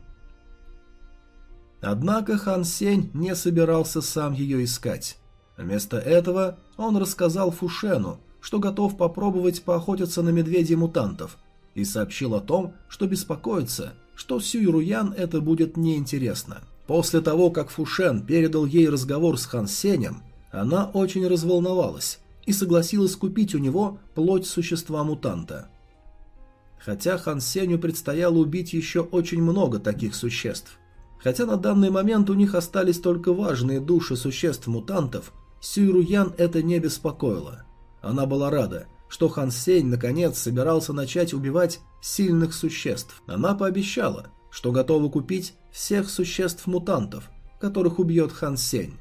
Однако Хан Сень не собирался сам ее искать. Вместо этого он рассказал Фушену, что готов попробовать поохотиться на медведей-мутантов, и сообщил о том, что беспокоится – что Сюй Руян это будет неинтересно. После того, как Фушен передал ей разговор с Хан Сенем, Она очень разволновалась и согласилась купить у него плоть существа-мутанта. Хотя Хан Сенью предстояло убить еще очень много таких существ. Хотя на данный момент у них остались только важные души существ-мутантов, Сюйруян это не беспокоило. Она была рада, что Хан Сень наконец собирался начать убивать сильных существ. Она пообещала, что готова купить всех существ-мутантов, которых убьет Хан Сень.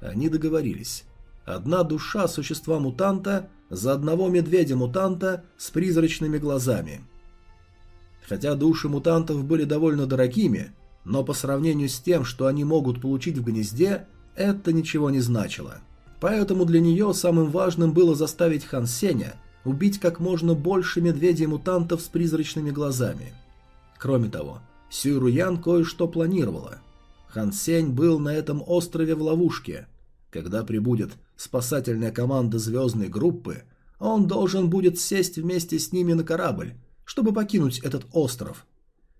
Они договорились. Одна душа существа-мутанта за одного медведя-мутанта с призрачными глазами. Хотя души мутантов были довольно дорогими, но по сравнению с тем, что они могут получить в гнезде, это ничего не значило. Поэтому для нее самым важным было заставить Хан Сеня убить как можно больше медведей-мутантов с призрачными глазами. Кроме того, Сюй Руян кое-что планировала. Хан Сень был на этом острове в ловушке. Когда прибудет спасательная команда звездной группы, он должен будет сесть вместе с ними на корабль, чтобы покинуть этот остров.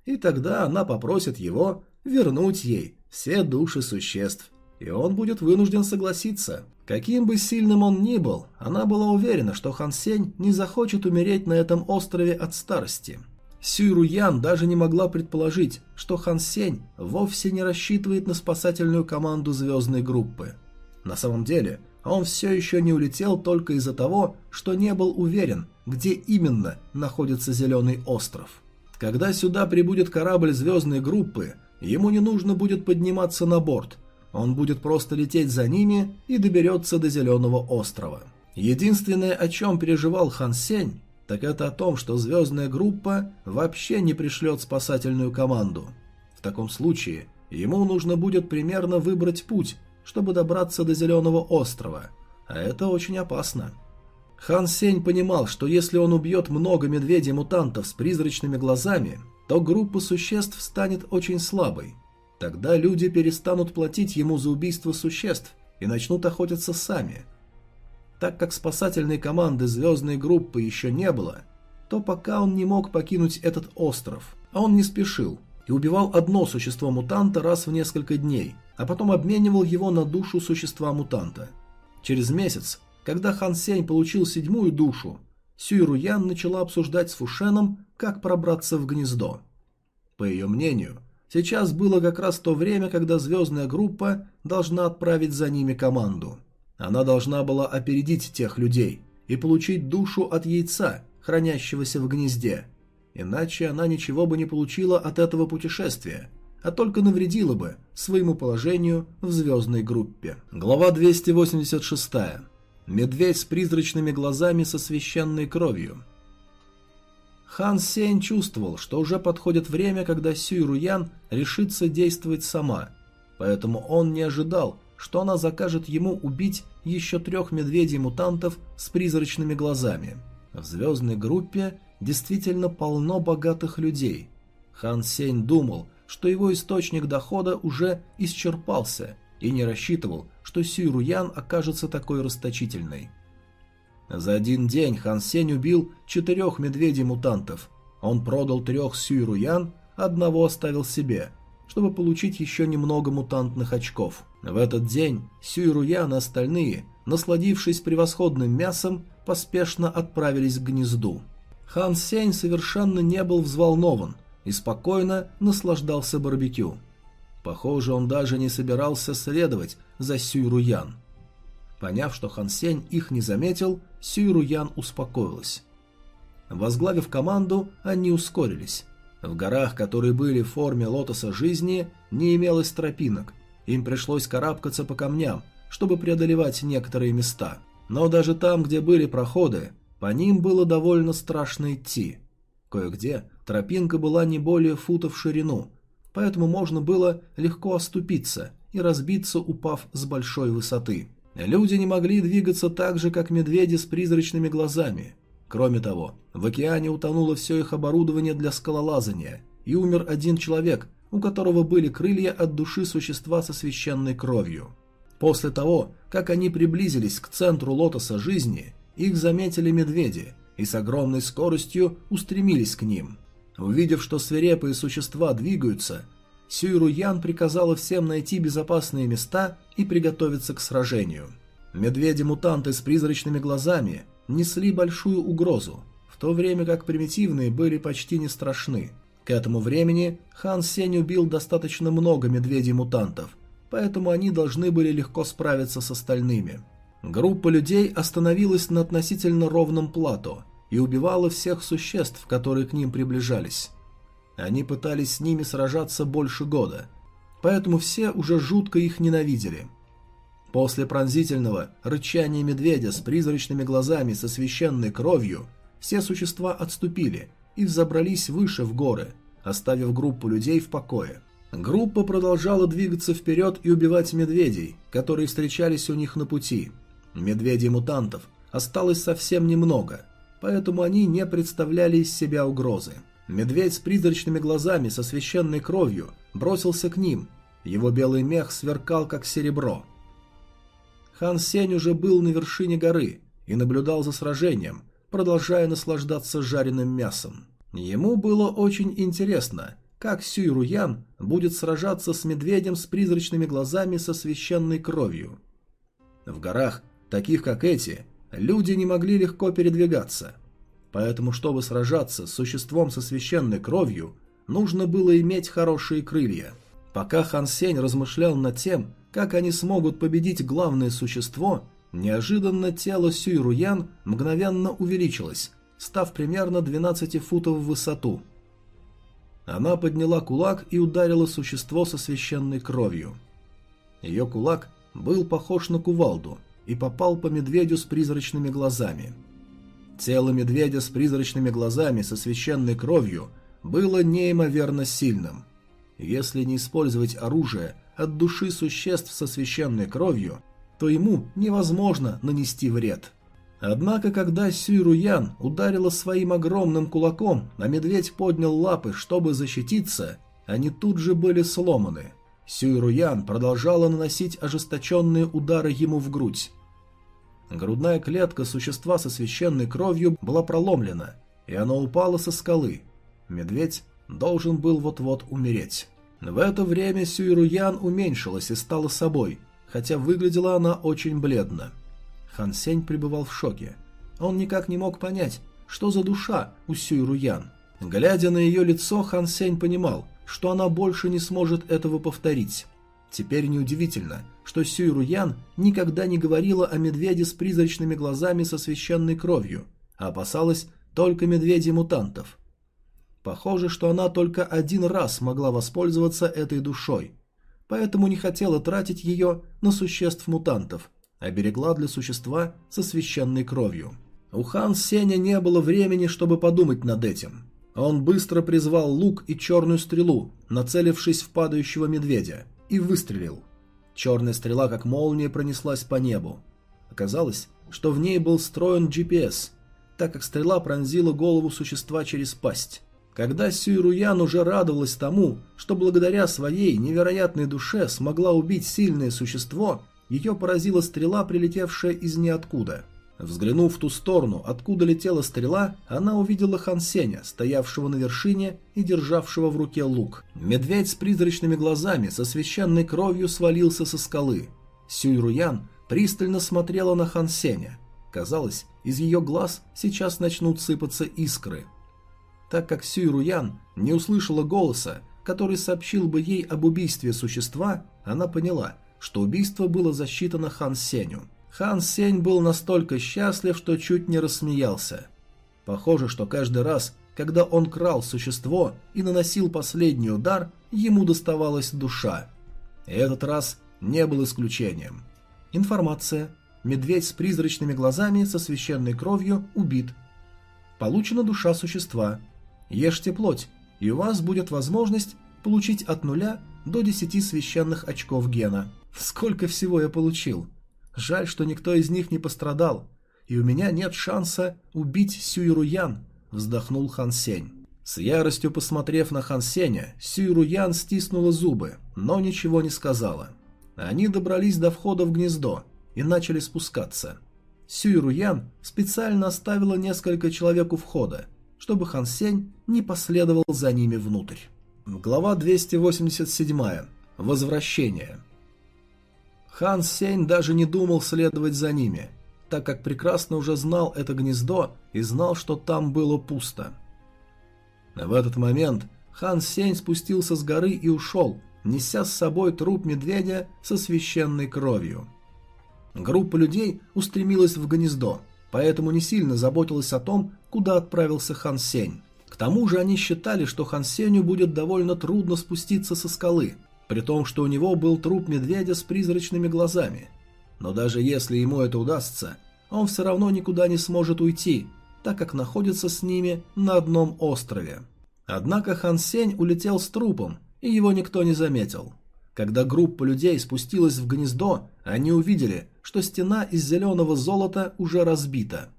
И тогда она попросит его вернуть ей все души существ, и он будет вынужден согласиться. Каким бы сильным он ни был, она была уверена, что Хан Сень не захочет умереть на этом острове от старости. Сюй Ян даже не могла предположить, что Хан Сень вовсе не рассчитывает на спасательную команду звездной группы. На самом деле, он все еще не улетел только из-за того, что не был уверен, где именно находится Зеленый остров. Когда сюда прибудет корабль звездной группы, ему не нужно будет подниматься на борт – он будет просто лететь за ними и доберется до Зеленого острова. Единственное, о чем переживал Хан Сень, так это о том, что звездная группа вообще не пришлет спасательную команду. В таком случае ему нужно будет примерно выбрать путь, чтобы добраться до Зеленого острова, а это очень опасно. Хан Сень понимал, что если он убьет много медведей-мутантов с призрачными глазами, то группа существ станет очень слабой, Тогда люди перестанут платить ему за убийство существ и начнут охотиться сами. Так как спасательной команды звездной группы еще не было, то пока он не мог покинуть этот остров, а он не спешил и убивал одно существо-мутанта раз в несколько дней, а потом обменивал его на душу существа-мутанта. Через месяц, когда Хан Сень получил седьмую душу, Сюй Руян начала обсуждать с Фушеном, как пробраться в гнездо. По ее мнению, Сейчас было как раз то время, когда звездная группа должна отправить за ними команду. Она должна была опередить тех людей и получить душу от яйца, хранящегося в гнезде. Иначе она ничего бы не получила от этого путешествия, а только навредила бы своему положению в звездной группе. Глава 286. Медведь с призрачными глазами со священной кровью. Хан Сень чувствовал, что уже подходит время, когда Сюй Руян решится действовать сама, поэтому он не ожидал, что она закажет ему убить еще трех медведей-мутантов с призрачными глазами. В звездной группе действительно полно богатых людей. Хан Сень думал, что его источник дохода уже исчерпался и не рассчитывал, что Сюй Руян окажется такой расточительной. За один день Хан Сень убил четырех медведей-мутантов. Он продал трех Сюйруян, одного оставил себе, чтобы получить еще немного мутантных очков. В этот день Сюйруян и остальные, насладившись превосходным мясом, поспешно отправились к гнезду. Хан Сень совершенно не был взволнован и спокойно наслаждался барбекю. Похоже, он даже не собирался следовать за Сюйруян. Поняв, что Хан Сень их не заметил, Сюй Ян успокоилась. Возглавив команду, они ускорились. В горах, которые были в форме лотоса жизни, не имелось тропинок. Им пришлось карабкаться по камням, чтобы преодолевать некоторые места. Но даже там, где были проходы, по ним было довольно страшно идти. Кое-где тропинка была не более фута в ширину, поэтому можно было легко оступиться и разбиться, упав с большой высоты. Люди не могли двигаться так же, как медведи с призрачными глазами. Кроме того, в океане утонуло все их оборудование для скалолазания, и умер один человек, у которого были крылья от души существа со священной кровью. После того, как они приблизились к центру лотоса жизни, их заметили медведи и с огромной скоростью устремились к ним. Увидев, что свирепые существа двигаются, Сюйру Ян приказала всем найти безопасные места и приготовиться к сражению. Медведи-мутанты с призрачными глазами несли большую угрозу, в то время как примитивные были почти не страшны. К этому времени Хан Сень убил достаточно много медведей-мутантов, поэтому они должны были легко справиться с остальными. Группа людей остановилась на относительно ровном плато и убивала всех существ, которые к ним приближались. Они пытались с ними сражаться больше года, поэтому все уже жутко их ненавидели. После пронзительного рычания медведя с призрачными глазами со священной кровью все существа отступили и взобрались выше в горы, оставив группу людей в покое. Группа продолжала двигаться вперед и убивать медведей, которые встречались у них на пути – Медведей-мутантов осталось совсем немного, поэтому они не представляли из себя угрозы. Медведь с призрачными глазами со священной кровью бросился к ним. Его белый мех сверкал, как серебро. Хан Сень уже был на вершине горы и наблюдал за сражением, продолжая наслаждаться жареным мясом. Ему было очень интересно, как Сюй Руян будет сражаться с медведем с призрачными глазами со священной кровью. В горах таких как эти, люди не могли легко передвигаться. Поэтому, чтобы сражаться с существом со священной кровью, нужно было иметь хорошие крылья. Пока Хан Сень размышлял над тем, как они смогут победить главное существо, неожиданно тело Сюй Руян мгновенно увеличилось, став примерно 12 футов в высоту. Она подняла кулак и ударила существо со священной кровью. Ее кулак был похож на кувалду – и попал по медведю с призрачными глазами. Тело медведя с призрачными глазами со священной кровью было неимоверно сильным. Если не использовать оружие от души существ со священной кровью, то ему невозможно нанести вред. Однако, когда Сюйруян ударила своим огромным кулаком, а медведь поднял лапы, чтобы защититься, они тут же были сломаны. Сюйруян продолжала наносить ожесточенные удары ему в грудь. Грудная клетка существа со священной кровью была проломлена, и оно упало со скалы. Медведь должен был вот-вот умереть. В это время Сюйруян уменьшилась и стала собой, хотя выглядела она очень бледно. Хан Сень пребывал в шоке. Он никак не мог понять, что за душа у Сюйруян. Глядя на ее лицо, Хан Сень понимал, что она больше не сможет этого повторить. Теперь неудивительно, что Сюй Руян никогда не говорила о медведе с призрачными глазами со священной кровью, а опасалась только медведей-мутантов. Похоже, что она только один раз могла воспользоваться этой душой, поэтому не хотела тратить ее на существ-мутантов, а берегла для существа со священной кровью. У Хан Сеня не было времени, чтобы подумать над этим. Он быстро призвал лук и черную стрелу, нацелившись в падающего медведя – и выстрелил. Черная стрела, как молния, пронеслась по небу. Оказалось, что в ней был встроен GPS, так как стрела пронзила голову существа через пасть. Когда Сюйруян уже радовалась тому, что благодаря своей невероятной душе смогла убить сильное существо, ее поразила стрела, прилетевшая из ниоткуда – Взглянув в ту сторону, откуда летела стрела, она увидела Хан Сеня, стоявшего на вершине и державшего в руке лук. Медведь с призрачными глазами со священной кровью свалился со скалы. Сюй Руян пристально смотрела на Хан Сеня. Казалось, из ее глаз сейчас начнут сыпаться искры. Так как Сюй Руян не услышала голоса, который сообщил бы ей об убийстве существа, она поняла, что убийство было засчитано Хан Сеню. Хан Сень был настолько счастлив, что чуть не рассмеялся. Похоже, что каждый раз, когда он крал существо и наносил последний удар, ему доставалась душа. И этот раз не был исключением. Информация. Медведь с призрачными глазами со священной кровью убит. Получена душа существа. Ешьте плоть, и у вас будет возможность получить от нуля до 10 священных очков гена. Сколько всего я получил? Жаль, что никто из них не пострадал, и у меня нет шанса убить Сюйруян, вздохнул Хан Сень. С яростью посмотрев на Хан Сеня, Сюйруян стиснула зубы, но ничего не сказала. Они добрались до входа в гнездо и начали спускаться. Сюйруян специально оставила несколько человек у входа, чтобы Хан Сень не последовал за ними внутрь. Глава 287. Возвращение. Хан Сень даже не думал следовать за ними, так как прекрасно уже знал это гнездо и знал, что там было пусто. В этот момент Хан Сень спустился с горы и ушел, неся с собой труп медведя со священной кровью. Группа людей устремилась в гнездо, поэтому не сильно заботилась о том, куда отправился Хан Сень. К тому же они считали, что Хан Сенью будет довольно трудно спуститься со скалы, при том, что у него был труп медведя с призрачными глазами. Но даже если ему это удастся, он все равно никуда не сможет уйти, так как находится с ними на одном острове. Однако Хан Сень улетел с трупом, и его никто не заметил. Когда группа людей спустилась в гнездо, они увидели, что стена из зеленого золота уже разбита.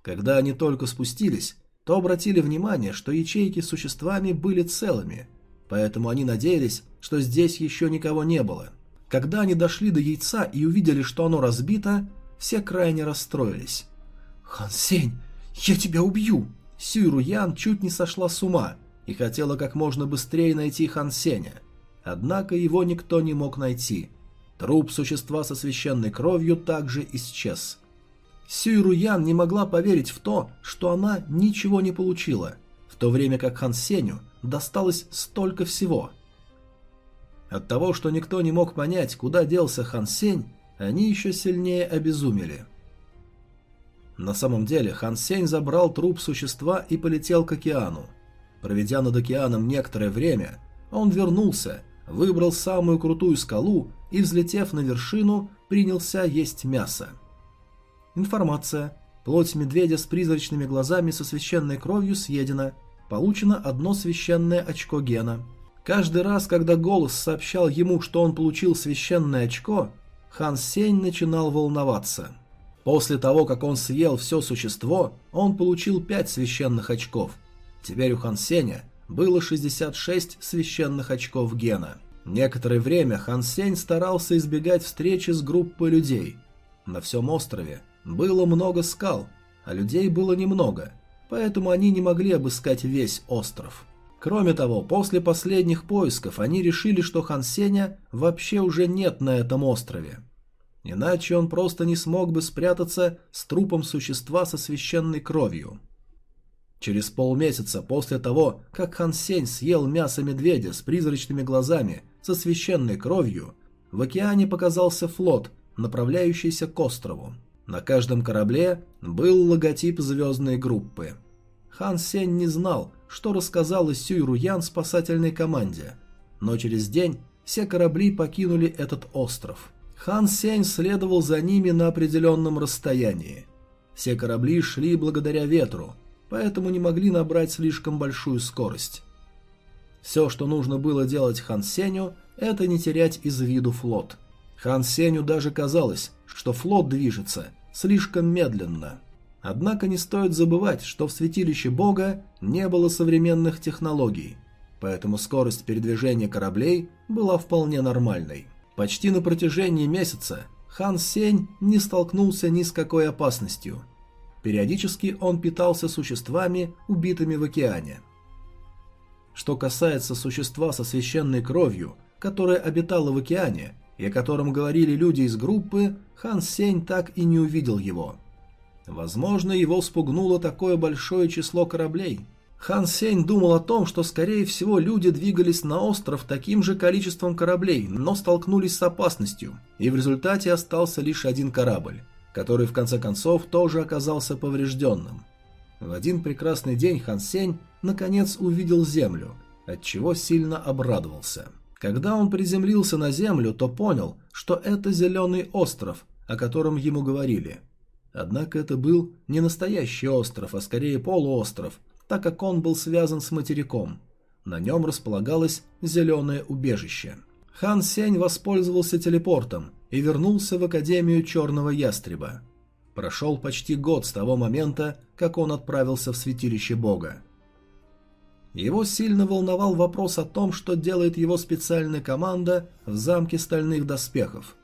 Когда они только спустились, то обратили внимание, что ячейки с существами были целыми, поэтому они надеялись, что здесь еще никого не было. Когда они дошли до яйца и увидели, что оно разбито, все крайне расстроились. «Хан Сень, я тебя убью!» Сюй Руян чуть не сошла с ума и хотела как можно быстрее найти Хан Сеня. Однако его никто не мог найти. Труп существа со священной кровью также исчез. Сюй Руян не могла поверить в то, что она ничего не получила, в то время как Хан Сеню досталось столько всего. От того, что никто не мог понять, куда делся Хан Сень, они еще сильнее обезумели. На самом деле Хан Сень забрал труп существа и полетел к океану. Проведя над океаном некоторое время, он вернулся, выбрал самую крутую скалу и, взлетев на вершину, принялся есть мясо. Информация. Плоть медведя с призрачными глазами со священной кровью съедена. Получено одно священное очко гена. Каждый раз, когда голос сообщал ему, что он получил священное очко, Хан Сень начинал волноваться. После того, как он съел все существо, он получил 5 священных очков. Теперь у Хан Сеня было 66 священных очков гена. Некоторое время Хан Сень старался избегать встречи с группой людей. На всем острове было много скал, а людей было немного, поэтому они не могли обыскать весь остров. Кроме того, после последних поисков они решили, что Хан Сеня вообще уже нет на этом острове. Иначе он просто не смог бы спрятаться с трупом существа со священной кровью. Через полмесяца после того, как Хан Сень съел мясо медведя с призрачными глазами со священной кровью, в океане показался флот, направляющийся к острову. На каждом корабле был логотип звездной группы. Хан Сень не знал, что рассказала Сюй Руян спасательной команде, но через день все корабли покинули этот остров. Хан Сень следовал за ними на определенном расстоянии. Все корабли шли благодаря ветру, поэтому не могли набрать слишком большую скорость. Все, что нужно было делать Хан Сеню, это не терять из виду флот. Хан Сеню даже казалось, что флот движется – слишком медленно. Однако не стоит забывать, что в святилище Бога не было современных технологий, поэтому скорость передвижения кораблей была вполне нормальной. Почти на протяжении месяца Хан Сень не столкнулся ни с какой опасностью. Периодически он питался существами, убитыми в океане. Что касается существа со священной кровью, которое обитало в океане, и о котором говорили люди из группы, Хан Сень так и не увидел его. Возможно, его спугнуло такое большое число кораблей. Хан Сень думал о том, что, скорее всего, люди двигались на остров таким же количеством кораблей, но столкнулись с опасностью, и в результате остался лишь один корабль, который в конце концов тоже оказался поврежденным. В один прекрасный день Хан Сень наконец увидел землю, от чего сильно обрадовался. Когда он приземлился на землю, то понял, что это зеленый остров, о котором ему говорили. Однако это был не настоящий остров, а скорее полуостров, так как он был связан с материком. На нем располагалось зеленое убежище. Хан Сень воспользовался телепортом и вернулся в Академию Черного Ястреба. Прошел почти год с того момента, как он отправился в Святилище Бога. Его сильно волновал вопрос о том, что делает его специальная команда в замке стальных доспехов.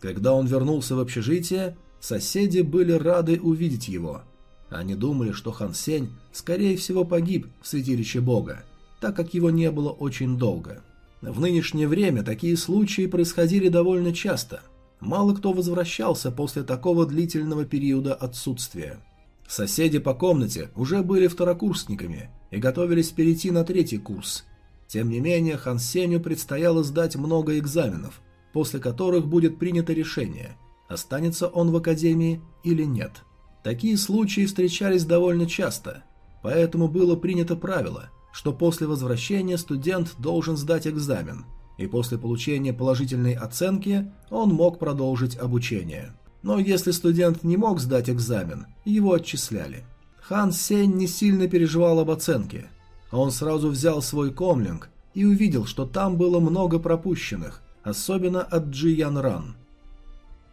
Когда он вернулся в общежитие, соседи были рады увидеть его. Они думали, что Хан Сень, скорее всего, погиб в святилище бога, так как его не было очень долго. В нынешнее время такие случаи происходили довольно часто. Мало кто возвращался после такого длительного периода отсутствия. Соседи по комнате уже были второкурсниками и готовились перейти на третий курс. Тем не менее, Хан Сеню предстояло сдать много экзаменов, после которых будет принято решение, останется он в академии или нет. Такие случаи встречались довольно часто, поэтому было принято правило – что после возвращения студент должен сдать экзамен, и после получения положительной оценки он мог продолжить обучение. Но если студент не мог сдать экзамен, его отчисляли. Хан Сень не сильно переживал об оценке. Он сразу взял свой комлинг и увидел, что там было много пропущенных, особенно от Джи Ян Ран.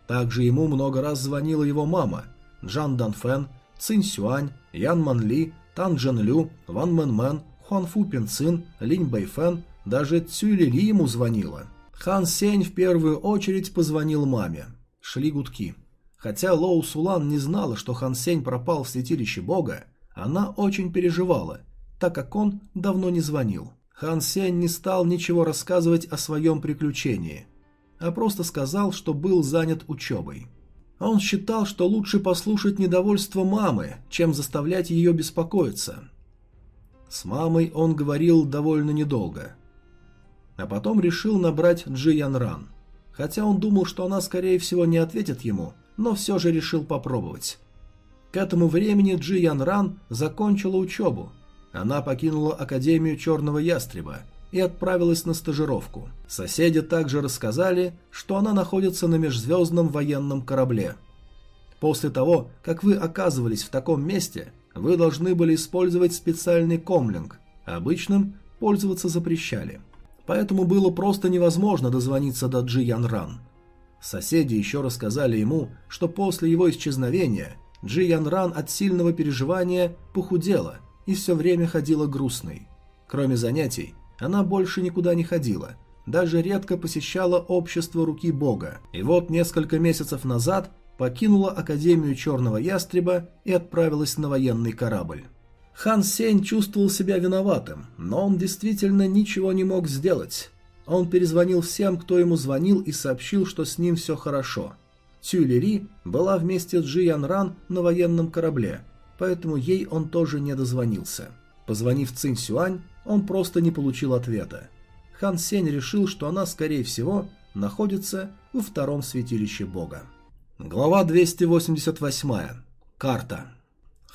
Также ему много раз звонила его мама, Джан Дан Фэн, Цинь Сюань, Ян Ман Ли, Тан Джен Лю, Ван Мэн Мэн, Хуанфу Пинцин, Линь Бэйфэн, даже Цюли Ли ему звонила. Хан Сень в первую очередь позвонил маме. Шли гудки. Хотя Лоу Сулан не знала, что Хан Сень пропал в святилище бога, она очень переживала, так как он давно не звонил. Хан Сень не стал ничего рассказывать о своем приключении, а просто сказал, что был занят учебой. Он считал, что лучше послушать недовольство мамы, чем заставлять ее беспокоиться. С мамой он говорил довольно недолго. А потом решил набрать Джи Ян Ран. Хотя он думал, что она, скорее всего, не ответит ему, но все же решил попробовать. К этому времени Джи Ян Ран закончила учебу. Она покинула Академию Черного Ястреба и отправилась на стажировку. Соседи также рассказали, что она находится на межзвездном военном корабле. После того, как вы оказывались в таком месте, вы должны были использовать специальный комлинг, обычным пользоваться запрещали. Поэтому было просто невозможно дозвониться до Джи Ян Ран. Соседи еще рассказали ему, что после его исчезновения Джи Ян Ран от сильного переживания похудела и все время ходила грустной. Кроме занятий, она больше никуда не ходила, даже редко посещала общество руки бога. И вот несколько месяцев назад покинула Академию Черного Ястреба и отправилась на военный корабль. Хан Сень чувствовал себя виноватым, но он действительно ничего не мог сделать. Он перезвонил всем, кто ему звонил, и сообщил, что с ним все хорошо. Цюлери была вместе с Джи Ян Ран на военном корабле, поэтому ей он тоже не дозвонился. Позвонив Цинь Сюань, он просто не получил ответа. Хан Сень решил, что она, скорее всего, находится во втором святилище бога. Глава 288. Карта.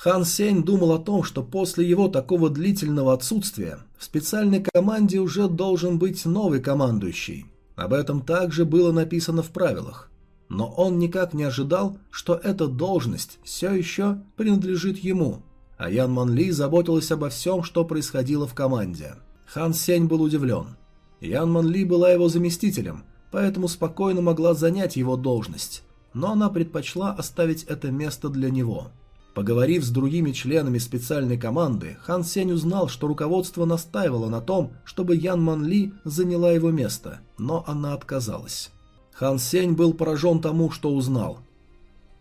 Хан Сень думал о том, что после его такого длительного отсутствия в специальной команде уже должен быть новый командующий. Об этом также было написано в правилах. Но он никак не ожидал, что эта должность все еще принадлежит ему, а Ян Ман Ли заботилась обо всем, что происходило в команде. Хан Сень был удивлен. Ян Ман Ли была его заместителем, поэтому спокойно могла занять его должность но она предпочла оставить это место для него. Поговорив с другими членами специальной команды, Хан Сень узнал, что руководство настаивало на том, чтобы Ян Ман Ли заняла его место, но она отказалась. Хан Сень был поражен тому, что узнал.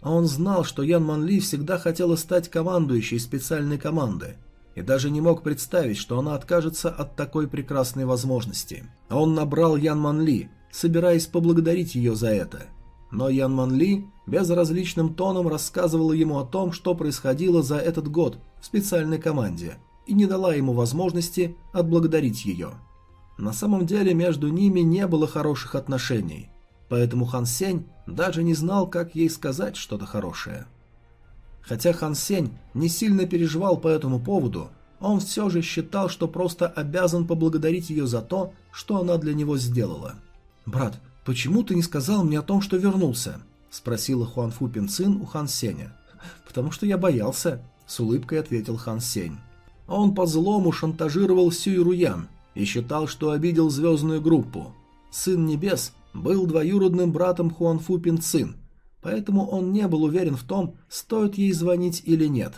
Он знал, что Ян Ман Ли всегда хотела стать командующей специальной команды, и даже не мог представить, что она откажется от такой прекрасной возможности. Он набрал Ян Ман Ли, собираясь поблагодарить ее за это – но Ян Ман Ли безразличным тоном рассказывала ему о том, что происходило за этот год в специальной команде, и не дала ему возможности отблагодарить ее. На самом деле между ними не было хороших отношений, поэтому Хан Сень даже не знал, как ей сказать что-то хорошее. Хотя Хан Сень не сильно переживал по этому поводу, он все же считал, что просто обязан поблагодарить ее за то, что она для него сделала. «Брат, «Почему ты не сказал мне о том, что вернулся?» – спросила Хуан Фу Пин Цин у Хан Сеня. «Потому что я боялся», – с улыбкой ответил Хан Сень. Он по злому шантажировал Сюй Руян и считал, что обидел звездную группу. Сын Небес был двоюродным братом Хуан Фу Пин Цин, поэтому он не был уверен в том, стоит ей звонить или нет.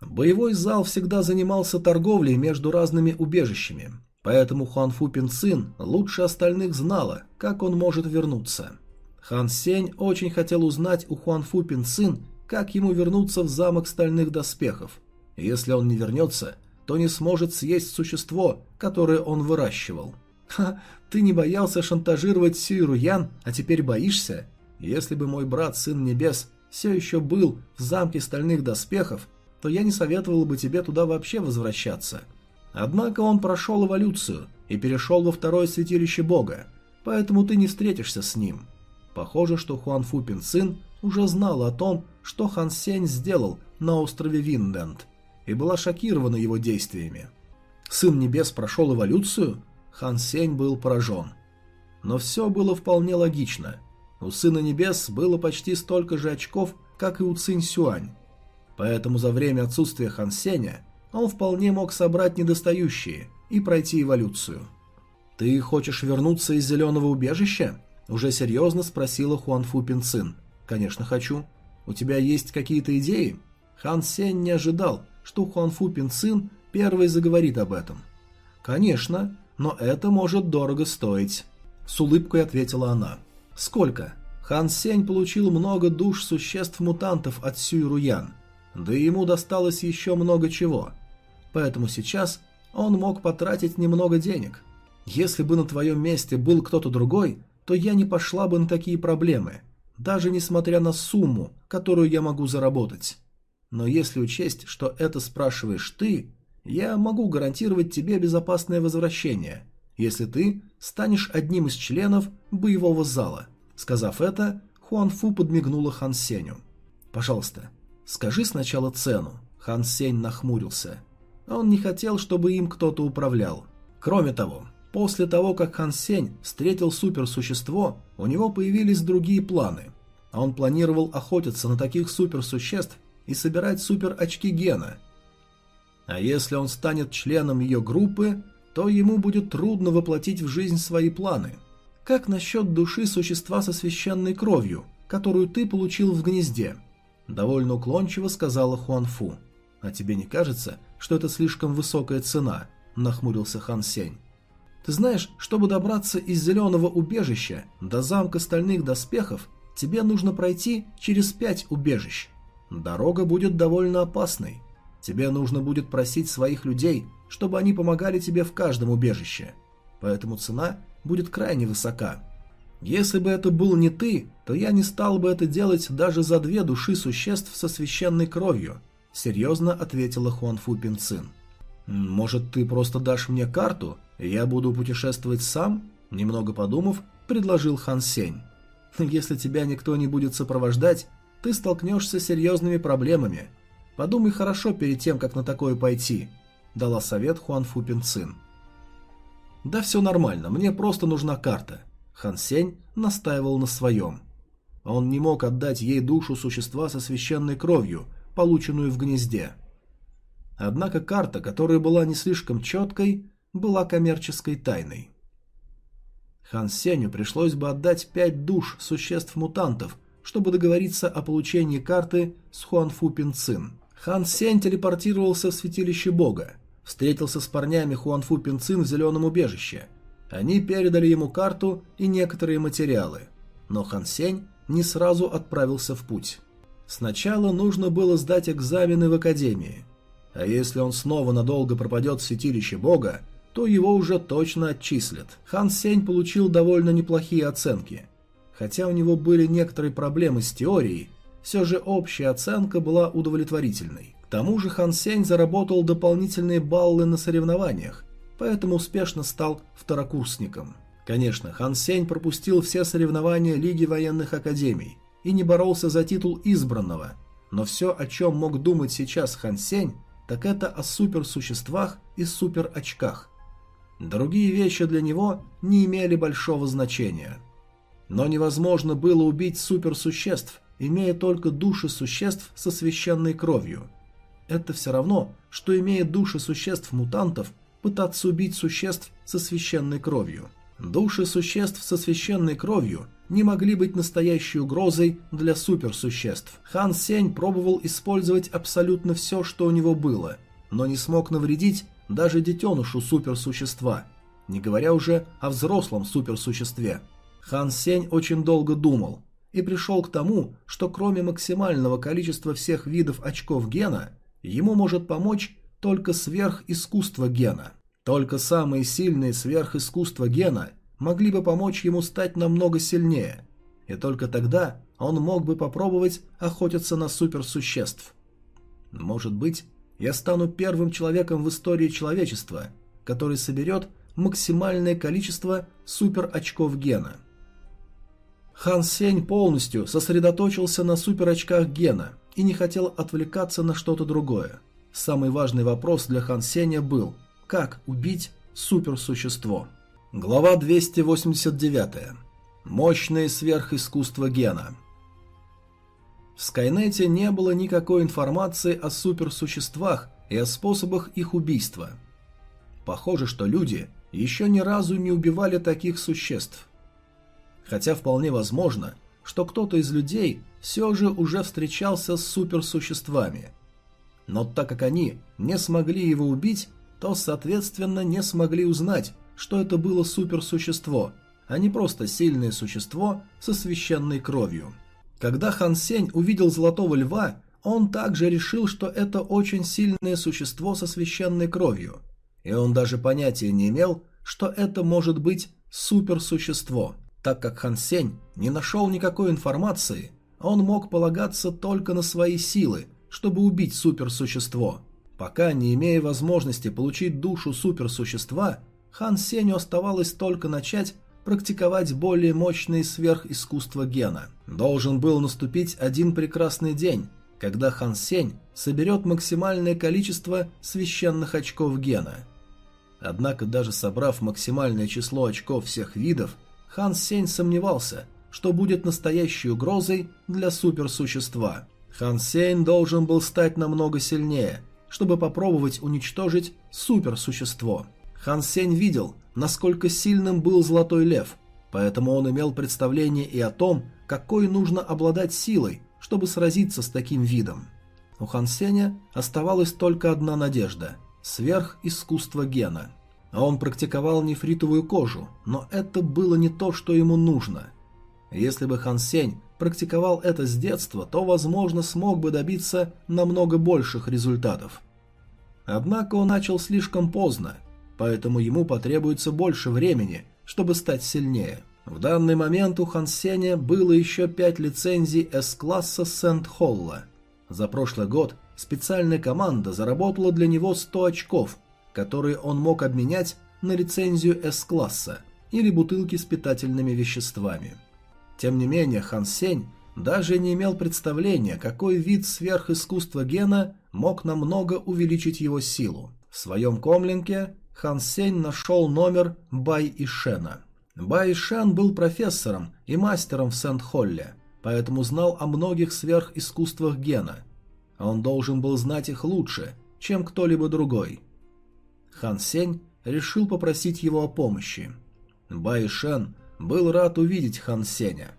Боевой зал всегда занимался торговлей между разными убежищами. Поэтому Хуан Фу Пин Цин лучше остальных знала, как он может вернуться. Хан Сень очень хотел узнать у Хуан Фу Пин Цин, как ему вернуться в замок стальных доспехов. Если он не вернется, то не сможет съесть существо, которое он выращивал. Ха, ты не боялся шантажировать Сюру Ян, а теперь боишься? Если бы мой брат, Сын Небес, все еще был в замке Стальных Доспехов, то я не советовал бы тебе туда вообще возвращаться. Однако он прошел эволюцию и перешел во второе святилище Бога, поэтому ты не встретишься с ним. Похоже, что Хуан Фу Пин уже знала о том, что Хан Сень сделал на острове Винденд, и была шокирована его действиями. Сын Небес прошел эволюцию? Хан Сень был поражен. Но все было вполне логично. У Сына Небес было почти столько же очков, как и у Цинь Сюань. Поэтому за время отсутствия Хан Сеня он вполне мог собрать недостающие и пройти эволюцию. «Ты хочешь вернуться из зеленого убежища?» Уже серьезно спросила Хуан Фу Пин Цин. «Конечно хочу. У тебя есть какие-то идеи?» Хан Сень не ожидал, что Хуан Фу Пин Цин первый заговорит об этом. «Конечно, но это может дорого стоить», — с улыбкой ответила она. «Сколько?» Хан Сень получил много душ существ-мутантов от Сюй Руян, да и ему досталось еще много чего. Поэтому сейчас он мог потратить немного денег. Если бы на твоем месте был кто-то другой, то я не пошла бы на такие проблемы, даже несмотря на сумму, которую я могу заработать. Но если учесть, что это спрашиваешь ты, я могу гарантировать тебе безопасное возвращение, если ты станешь одним из членов боевого зала. Сказав это, Хуан Фу подмигнула Хан Сеню. «Пожалуйста, скажи сначала цену». Хан Сень нахмурился. Он не хотел, чтобы им кто-то управлял. Кроме того, После того, как Хан Сень встретил суперсущество, у него появились другие планы. А он планировал охотиться на таких суперсуществ и собирать суперочки гена. А если он станет членом ее группы, то ему будет трудно воплотить в жизнь свои планы. Как насчет души существа со священной кровью, которую ты получил в гнезде? Довольно уклончиво сказала Хуан Фу. А тебе не кажется, что это слишком высокая цена? Нахмурился Хан Сень. Ты знаешь, чтобы добраться из зеленого убежища до замка стальных доспехов, тебе нужно пройти через пять убежищ. Дорога будет довольно опасной. Тебе нужно будет просить своих людей, чтобы они помогали тебе в каждом убежище. Поэтому цена будет крайне высока. Если бы это был не ты, то я не стал бы это делать даже за две души существ со священной кровью, серьезно ответила Хуан Фу Пин Цин. Может, ты просто дашь мне карту, «Я буду путешествовать сам?» Немного подумав, предложил Хан Сень. «Если тебя никто не будет сопровождать, ты столкнешься с серьезными проблемами. Подумай хорошо перед тем, как на такое пойти», – дала совет Хуан Фу Пин Цин. «Да все нормально, мне просто нужна карта». Хан Сень настаивал на своем. Он не мог отдать ей душу существа со священной кровью, полученную в гнезде. Однако карта, которая была не слишком четкой, была коммерческой тайной. Хан Сеню пришлось бы отдать пять душ существ-мутантов, чтобы договориться о получении карты с Хуан Фу Пин Цин. Хан Сень телепортировался в святилище бога, встретился с парнями Хуан Фу Пин Цин в зеленом убежище. Они передали ему карту и некоторые материалы, но Хан Сень не сразу отправился в путь. Сначала нужно было сдать экзамены в академии, а если он снова надолго пропадет в святилище бога, то его уже точно отчислят. Хан Сень получил довольно неплохие оценки. Хотя у него были некоторые проблемы с теорией, все же общая оценка была удовлетворительной. К тому же Хан Сень заработал дополнительные баллы на соревнованиях, поэтому успешно стал второкурсником. Конечно, Хан Сень пропустил все соревнования Лиги военных академий и не боролся за титул избранного, но все, о чем мог думать сейчас Хан Сень, так это о суперсуществах и суперочках. Другие вещи для него не имели большого значения. Но невозможно было убить суперсуществ, имея только души существ со священной кровью. Это все равно, что имея души существ-мутантов, пытаться убить существ со священной кровью. Души существ со священной кровью не могли быть настоящей угрозой для суперсуществ. Хан Сень пробовал использовать абсолютно все, что у него было, но не смог навредить даже детенышу суперсущества, не говоря уже о взрослом суперсуществе. Хан Сень очень долго думал и пришел к тому, что кроме максимального количества всех видов очков гена, ему может помочь только сверхискусство гена. Только самые сильные сверхискусства гена могли бы помочь ему стать намного сильнее, и только тогда он мог бы попробовать охотиться на суперсуществ. Может быть, я стану первым человеком в истории человечества, который соберет максимальное количество суперочков гена. Хан Сень полностью сосредоточился на суперочках гена и не хотел отвлекаться на что-то другое. Самый важный вопрос для Хан Сеня был – как убить суперсущество? Глава 289. Мощное сверхискусство гена. В Скайнете не было никакой информации о суперсуществах и о способах их убийства. Похоже, что люди еще ни разу не убивали таких существ. Хотя вполне возможно, что кто-то из людей все же уже встречался с суперсуществами. Но так как они не смогли его убить, то, соответственно, не смогли узнать, что это было суперсущество, а не просто сильное существо со священной кровью. Когда Хан Сень увидел Золотого Льва, он также решил, что это очень сильное существо со священной кровью, и он даже понятия не имел, что это может быть суперсущество. Так как Хан Сень не нашел никакой информации, он мог полагаться только на свои силы, чтобы убить суперсущество. Пока, не имея возможности получить душу суперсущества, Хан Сеню оставалось только начать практиковать более мощные сверхискусства гена. Должен был наступить один прекрасный день, когда Хан Сень соберет максимальное количество священных очков гена. Однако даже собрав максимальное число очков всех видов, Хан Сень сомневался, что будет настоящей угрозой для суперсущества. Хан Сень должен был стать намного сильнее – чтобы попробовать уничтожить суперсущество. Хан Сень видел, насколько сильным был Золотой Лев, поэтому он имел представление и о том, какой нужно обладать силой, чтобы сразиться с таким видом. У Хан Сеня оставалась только одна надежда – сверхискусство гена. А он практиковал нефритовую кожу, но это было не то, что ему нужно. Если бы Хан Сень практиковал это с детства, то, возможно, смог бы добиться намного больших результатов. Однако он начал слишком поздно, поэтому ему потребуется больше времени, чтобы стать сильнее. В данный момент у Хан Сеня было еще пять лицензий С-класса Сент-Холла. За прошлый год специальная команда заработала для него 100 очков, которые он мог обменять на лицензию С-класса или бутылки с питательными веществами. Тем не менее, Хан Сень даже не имел представления, какой вид сверхискусства гена мог намного увеличить его силу. В своем комлинке Хан Сень нашел номер Бай Ишена. Бай Ишен был профессором и мастером в Сент-Холле, поэтому знал о многих сверхискусствах гена. Он должен был знать их лучше, чем кто-либо другой. Хан Сень решил попросить его о помощи. Бай Ишен был рад увидеть Хан Сеня.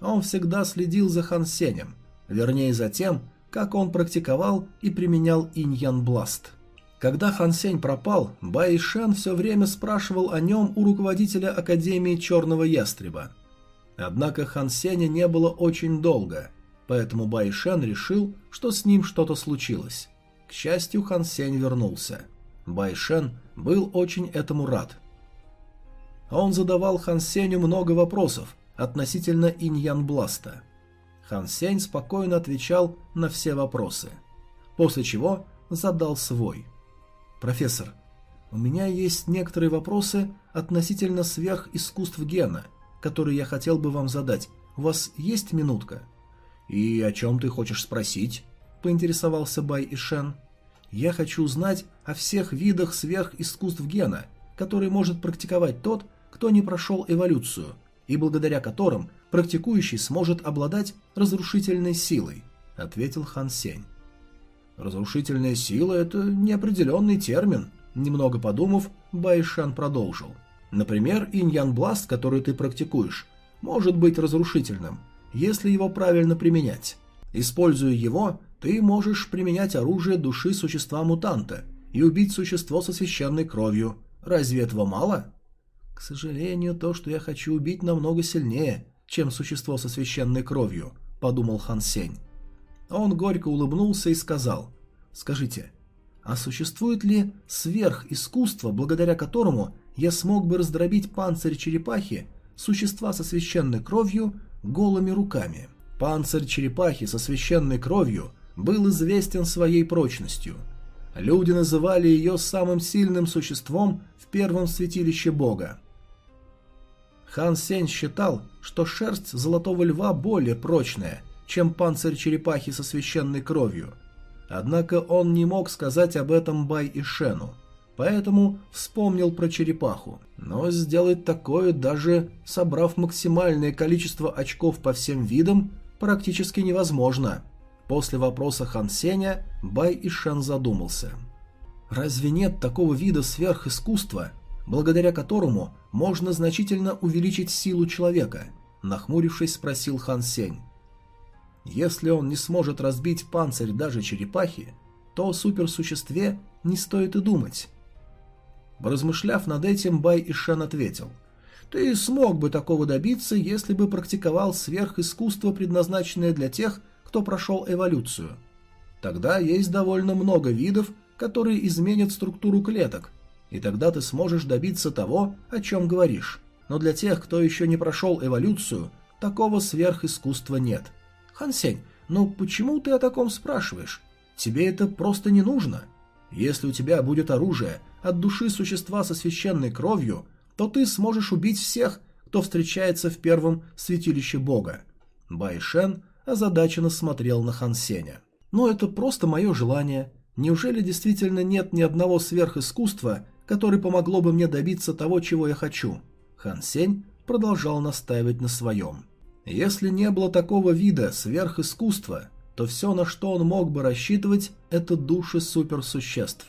Он всегда следил за Хан Сенем, вернее за тем, как он практиковал и применял иньян бласт. Когда Хан Сень пропал, Бай Шен все время спрашивал о нем у руководителя Академии Черного Ястреба. Однако Хан Сеня не было очень долго, поэтому Бай Шен решил, что с ним что-то случилось. К счастью, Хан Сень вернулся. Бай Шен был очень этому рад. Он задавал Хан Сеню много вопросов относительно иньян бласта. Хан Сень спокойно отвечал на все вопросы. После чего задал свой. «Профессор, у меня есть некоторые вопросы относительно сверхискусств гена, которые я хотел бы вам задать. У вас есть минутка?» «И о чем ты хочешь спросить?» – поинтересовался Бай Ишен. «Я хочу узнать о всех видах сверхискусств гена, которые может практиковать тот, кто не прошел эволюцию, и благодаря которым практикующий сможет обладать разрушительной силой, ответил Хан Сень. Разрушительная сила – это неопределенный термин. Немного подумав, Байшан продолжил. Например, иньян бласт, который ты практикуешь, может быть разрушительным, если его правильно применять. Используя его, ты можешь применять оружие души существа-мутанта и убить существо со священной кровью. Разве этого мало? К сожалению, то, что я хочу убить, намного сильнее, чем существо со священной кровью, подумал Хан Сень. Он горько улыбнулся и сказал, «Скажите, а существует ли сверхискусство, благодаря которому я смог бы раздробить панцирь черепахи, существа со священной кровью, голыми руками? Панцирь черепахи со священной кровью был известен своей прочностью. Люди называли ее самым сильным существом в первом святилище бога. Хан Сень считал, что шерсть золотого льва более прочная, чем панцирь черепахи со священной кровью. Однако он не мог сказать об этом Бай и Шену, поэтому вспомнил про черепаху. Но сделать такое, даже собрав максимальное количество очков по всем видам, практически невозможно. После вопроса Хан Сеня Бай и Шен задумался. Разве нет такого вида сверхискусства, благодаря которому можно значительно увеличить силу человека?» Нахмурившись, спросил Хан Сень. «Если он не сможет разбить панцирь даже черепахи, то о суперсуществе не стоит и думать». Размышляв над этим, Бай Ишен ответил. «Ты смог бы такого добиться, если бы практиковал сверхискусство, предназначенное для тех, кто прошел эволюцию. Тогда есть довольно много видов, которые изменят структуру клеток, и тогда ты сможешь добиться того, о чем говоришь. Но для тех, кто еще не прошел эволюцию, такого сверхискусства нет. Хансень, но почему ты о таком спрашиваешь? Тебе это просто не нужно. Если у тебя будет оружие от души существа со священной кровью, то ты сможешь убить всех, кто встречается в первом святилище бога. Байшен озадаченно смотрел на Хансеня. Но это просто мое желание. Неужели действительно нет ни одного сверхискусства, которое помогло бы мне добиться того, чего я хочу. Хан Сень продолжал настаивать на своем. Если не было такого вида сверхискусства, то все, на что он мог бы рассчитывать, это души суперсуществ.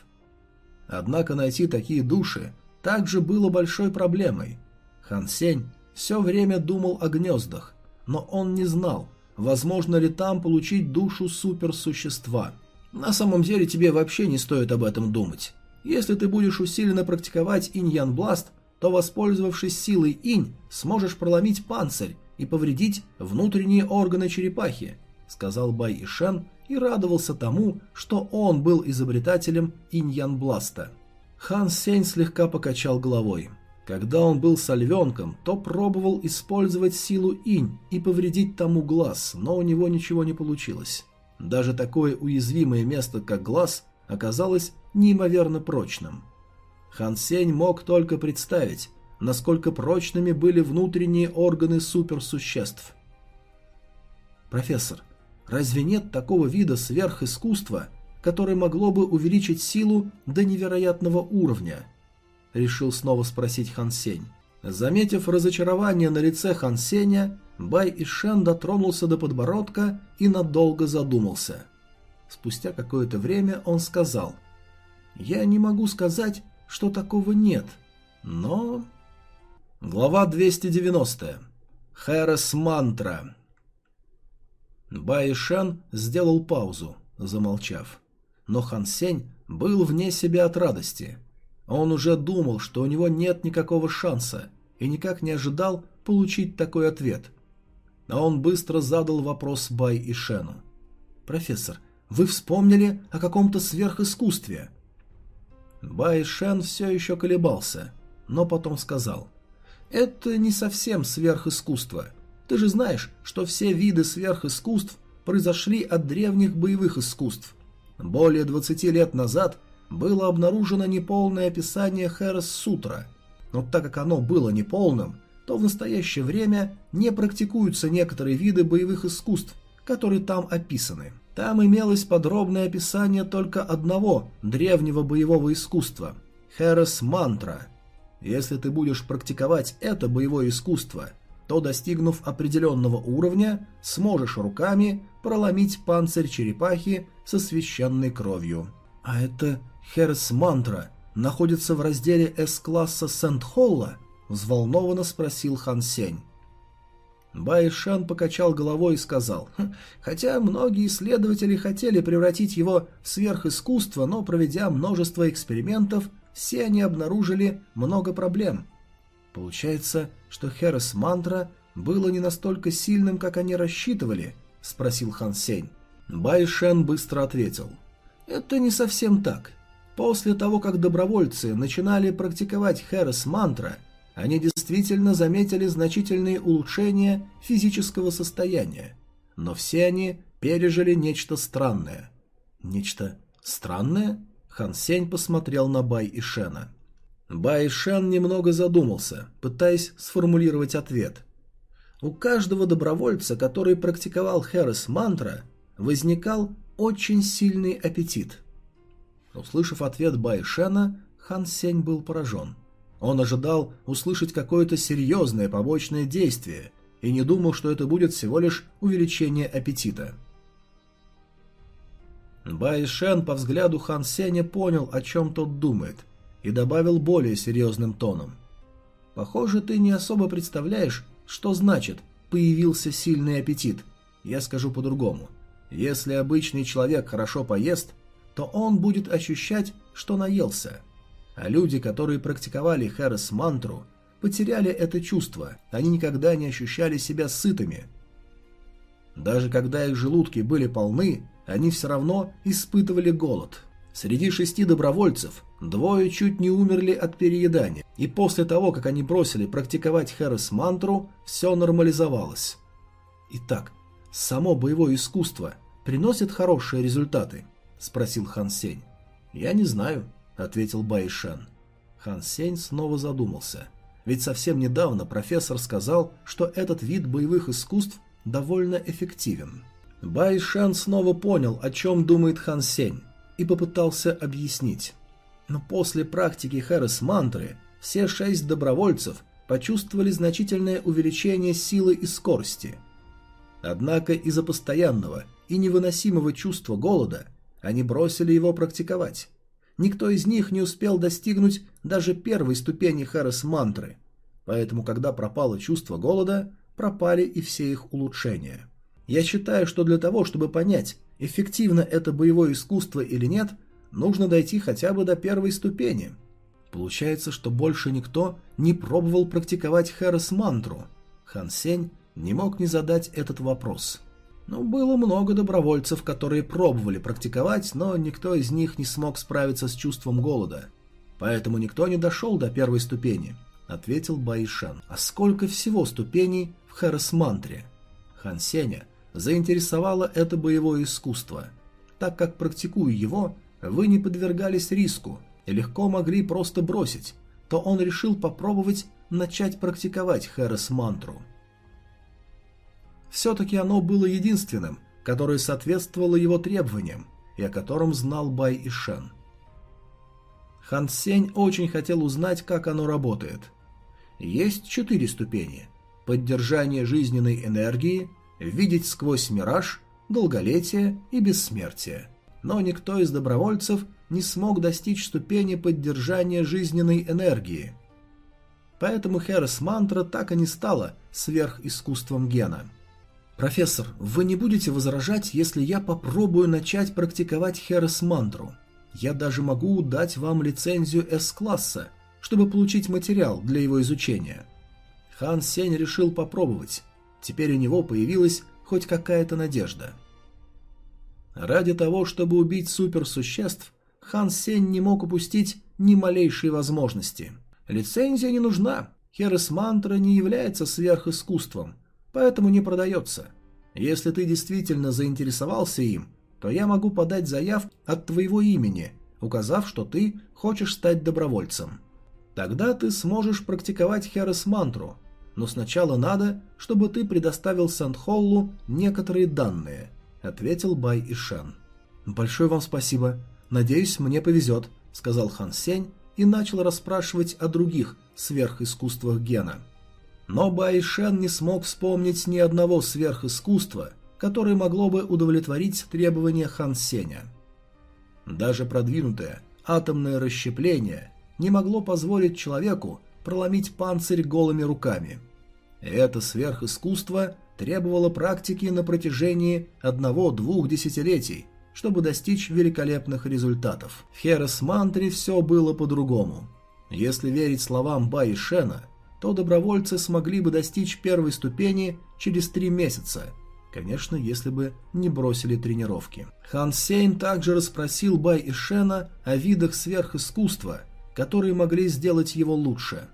Однако найти такие души также было большой проблемой. Хан Сень все время думал о гнездах, но он не знал, возможно ли там получить душу суперсущества. На самом деле тебе вообще не стоит об этом думать. Если ты будешь усиленно практиковать инь-ян бласт, то, воспользовавшись силой инь, сможешь проломить панцирь и повредить внутренние органы черепахи, сказал Бай Ишен и радовался тому, что он был изобретателем инь-ян бласта. Хан Сень слегка покачал головой. Когда он был с львенком, то пробовал использовать силу инь и повредить тому глаз, но у него ничего не получилось. Даже такое уязвимое место, как глаз, оказалось неимоверно прочным. Хан Сень мог только представить, насколько прочными были внутренние органы суперсуществ. «Профессор, разве нет такого вида сверхискусства, которое могло бы увеличить силу до невероятного уровня?» Решил снова спросить Хан Сень. Заметив разочарование на лице Хан Сеня, Бай Ишен дотронулся до подбородка и надолго задумался. Спустя какое-то время он сказал я не могу сказать, что такого нет, но... Глава 290. Хэрос Мантра. Баишан сделал паузу, замолчав. Но Хан Сень был вне себя от радости. Он уже думал, что у него нет никакого шанса, и никак не ожидал получить такой ответ. Но он быстро задал вопрос Бай Ишену. «Профессор, вы вспомнили о каком-то сверхискусстве?» Бай Шен все еще колебался, но потом сказал. «Это не совсем сверхискусство. Ты же знаешь, что все виды сверхискусств произошли от древних боевых искусств. Более 20 лет назад было обнаружено неполное описание Хэрос Сутра, но так как оно было неполным, то в настоящее время не практикуются некоторые виды боевых искусств, которые там описаны. Там имелось подробное описание только одного древнего боевого искусства – Херес Мантра. Если ты будешь практиковать это боевое искусство, то, достигнув определенного уровня, сможешь руками проломить панцирь черепахи со священной кровью. А это Херес Мантра находится в разделе С-класса Сент-Холла? Взволнованно спросил Хан Сень. Байшан покачал головой и сказал, «Хм, хотя многие исследователи хотели превратить его в сверхискусство, но проведя множество экспериментов, все они обнаружили много проблем. Получается, что Херес Мантра было не настолько сильным, как они рассчитывали, спросил Хан Сень. Байшен быстро ответил, это не совсем так. После того, как добровольцы начинали практиковать Хэрос мантра, они действительно заметили значительные улучшения физического состояния. Но все они пережили нечто странное. Нечто странное? Хан Сень посмотрел на Бай и Шена. Бай Шен немного задумался, пытаясь сформулировать ответ. У каждого добровольца, который практиковал Хэрос мантра, возникал очень сильный аппетит. Услышав ответ Бай Шена, Хан Сень был поражен. Он ожидал услышать какое-то серьезное побочное действие и не думал, что это будет всего лишь увеличение аппетита. Бай Шен по взгляду Хан Сеня понял, о чем тот думает – и добавил более серьезным тоном. «Похоже, ты не особо представляешь, что значит «появился сильный аппетит». Я скажу по-другому. Если обычный человек хорошо поест, то он будет ощущать, что наелся. А люди, которые практиковали Хэрос мантру, потеряли это чувство, они никогда не ощущали себя сытыми. Даже когда их желудки были полны, они все равно испытывали голод. Среди шести добровольцев двое чуть не умерли от переедания, и после того, как они бросили практиковать Хэрос мантру, все нормализовалось. Итак, само боевое искусство приносит хорошие результаты? Спросил Хан Сень. Я не знаю, ответил Байшен. Хан Сень снова задумался. Ведь совсем недавно профессор сказал, что этот вид боевых искусств довольно эффективен. Байшен снова понял, о чем думает Хан Сень и попытался объяснить. Но после практики Хэрос мантры все шесть добровольцев почувствовали значительное увеличение силы и скорости. Однако из-за постоянного и невыносимого чувства голода они бросили его практиковать. Никто из них не успел достигнуть даже первой ступени Хэрос мантры, поэтому когда пропало чувство голода, пропали и все их улучшения. Я считаю, что для того, чтобы понять, эффективно это боевое искусство или нет, нужно дойти хотя бы до первой ступени. Получается, что больше никто не пробовал практиковать Хэрос-мантру. Хан Сень не мог не задать этот вопрос. Ну, было много добровольцев, которые пробовали практиковать, но никто из них не смог справиться с чувством голода. Поэтому никто не дошел до первой ступени, ответил Байшан. А сколько всего ступеней в Хэрос-мантре? Хан Сеня заинтересовало это боевое искусство. Так как практикуя его, вы не подвергались риску и легко могли просто бросить, то он решил попробовать начать практиковать Хэрос-мантру. Все-таки оно было единственным, которое соответствовало его требованиям, и о котором знал Бай Ишен. Хан Сень очень хотел узнать, как оно работает. Есть четыре ступени. Поддержание жизненной энергии – видеть сквозь мираж, долголетие и бессмертие. Но никто из добровольцев не смог достичь ступени поддержания жизненной энергии. Поэтому Херес Мантра так и не стала сверхискусством гена. «Профессор, вы не будете возражать, если я попробую начать практиковать Херес Мантру? Я даже могу дать вам лицензию С-класса, чтобы получить материал для его изучения». Хан Сень решил попробовать, Теперь у него появилась хоть какая-то надежда. Ради того, чтобы убить суперсуществ, Хан Сень не мог упустить ни малейшей возможности. Лицензия не нужна. Херес Мантра не является сверхискусством, поэтому не продается. Если ты действительно заинтересовался им, то я могу подать заявку от твоего имени, указав, что ты хочешь стать добровольцем. Тогда ты сможешь практиковать Херес Мантру, но сначала надо, чтобы ты предоставил Сандхоллу некоторые данные», — ответил Бай Ишан. «Большое вам спасибо. Надеюсь, мне повезет», — сказал Хан Сень и начал расспрашивать о других сверхискусствах Гена. Но Бай Ишен не смог вспомнить ни одного сверхискусства, которое могло бы удовлетворить требования Хан Сеня. Даже продвинутое атомное расщепление не могло позволить человеку проломить панцирь голыми руками. Это сверхискусство требовало практики на протяжении одного-двух десятилетий, чтобы достичь великолепных результатов. В Херес-мантре все было по-другому. Если верить словам Баи Шена, то добровольцы смогли бы достичь первой ступени через три месяца. Конечно, если бы не бросили тренировки. Хан Сейн также расспросил Бай и Шена о видах сверхискусства, которые могли сделать его лучше.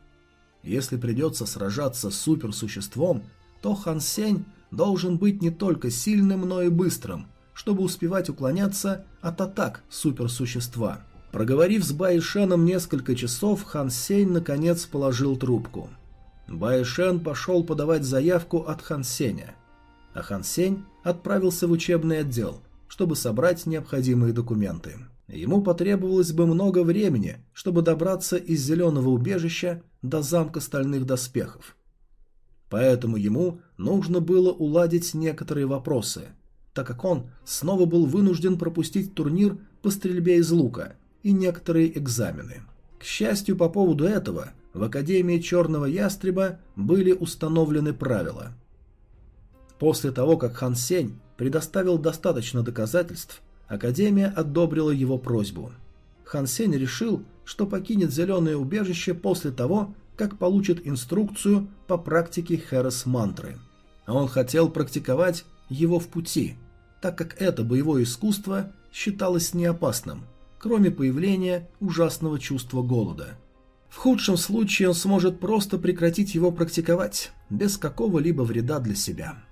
Если придется сражаться с суперсуществом, то Хан Сень должен быть не только сильным, но и быстрым, чтобы успевать уклоняться от атак суперсущества. Проговорив с Байшеном несколько часов, Хан Сень наконец положил трубку. Байшен пошел подавать заявку от Хан Сеня, а Хан Сень отправился в учебный отдел, чтобы собрать необходимые документы. Ему потребовалось бы много времени, чтобы добраться из зеленого убежища до замка стальных доспехов. Поэтому ему нужно было уладить некоторые вопросы, так как он снова был вынужден пропустить турнир по стрельбе из лука и некоторые экзамены. К счастью, по поводу этого в Академии Черного Ястреба были установлены правила. После того, как Хан Сень предоставил достаточно доказательств, Академия одобрила его просьбу. Хан Сень решил, что покинет Зеленое убежище после того, как получит инструкцию по практике Хэрос мантры. Он хотел практиковать его в пути, так как это боевое искусство считалось неопасным, кроме появления ужасного чувства голода. В худшем случае он сможет просто прекратить его практиковать, без какого-либо вреда для себя.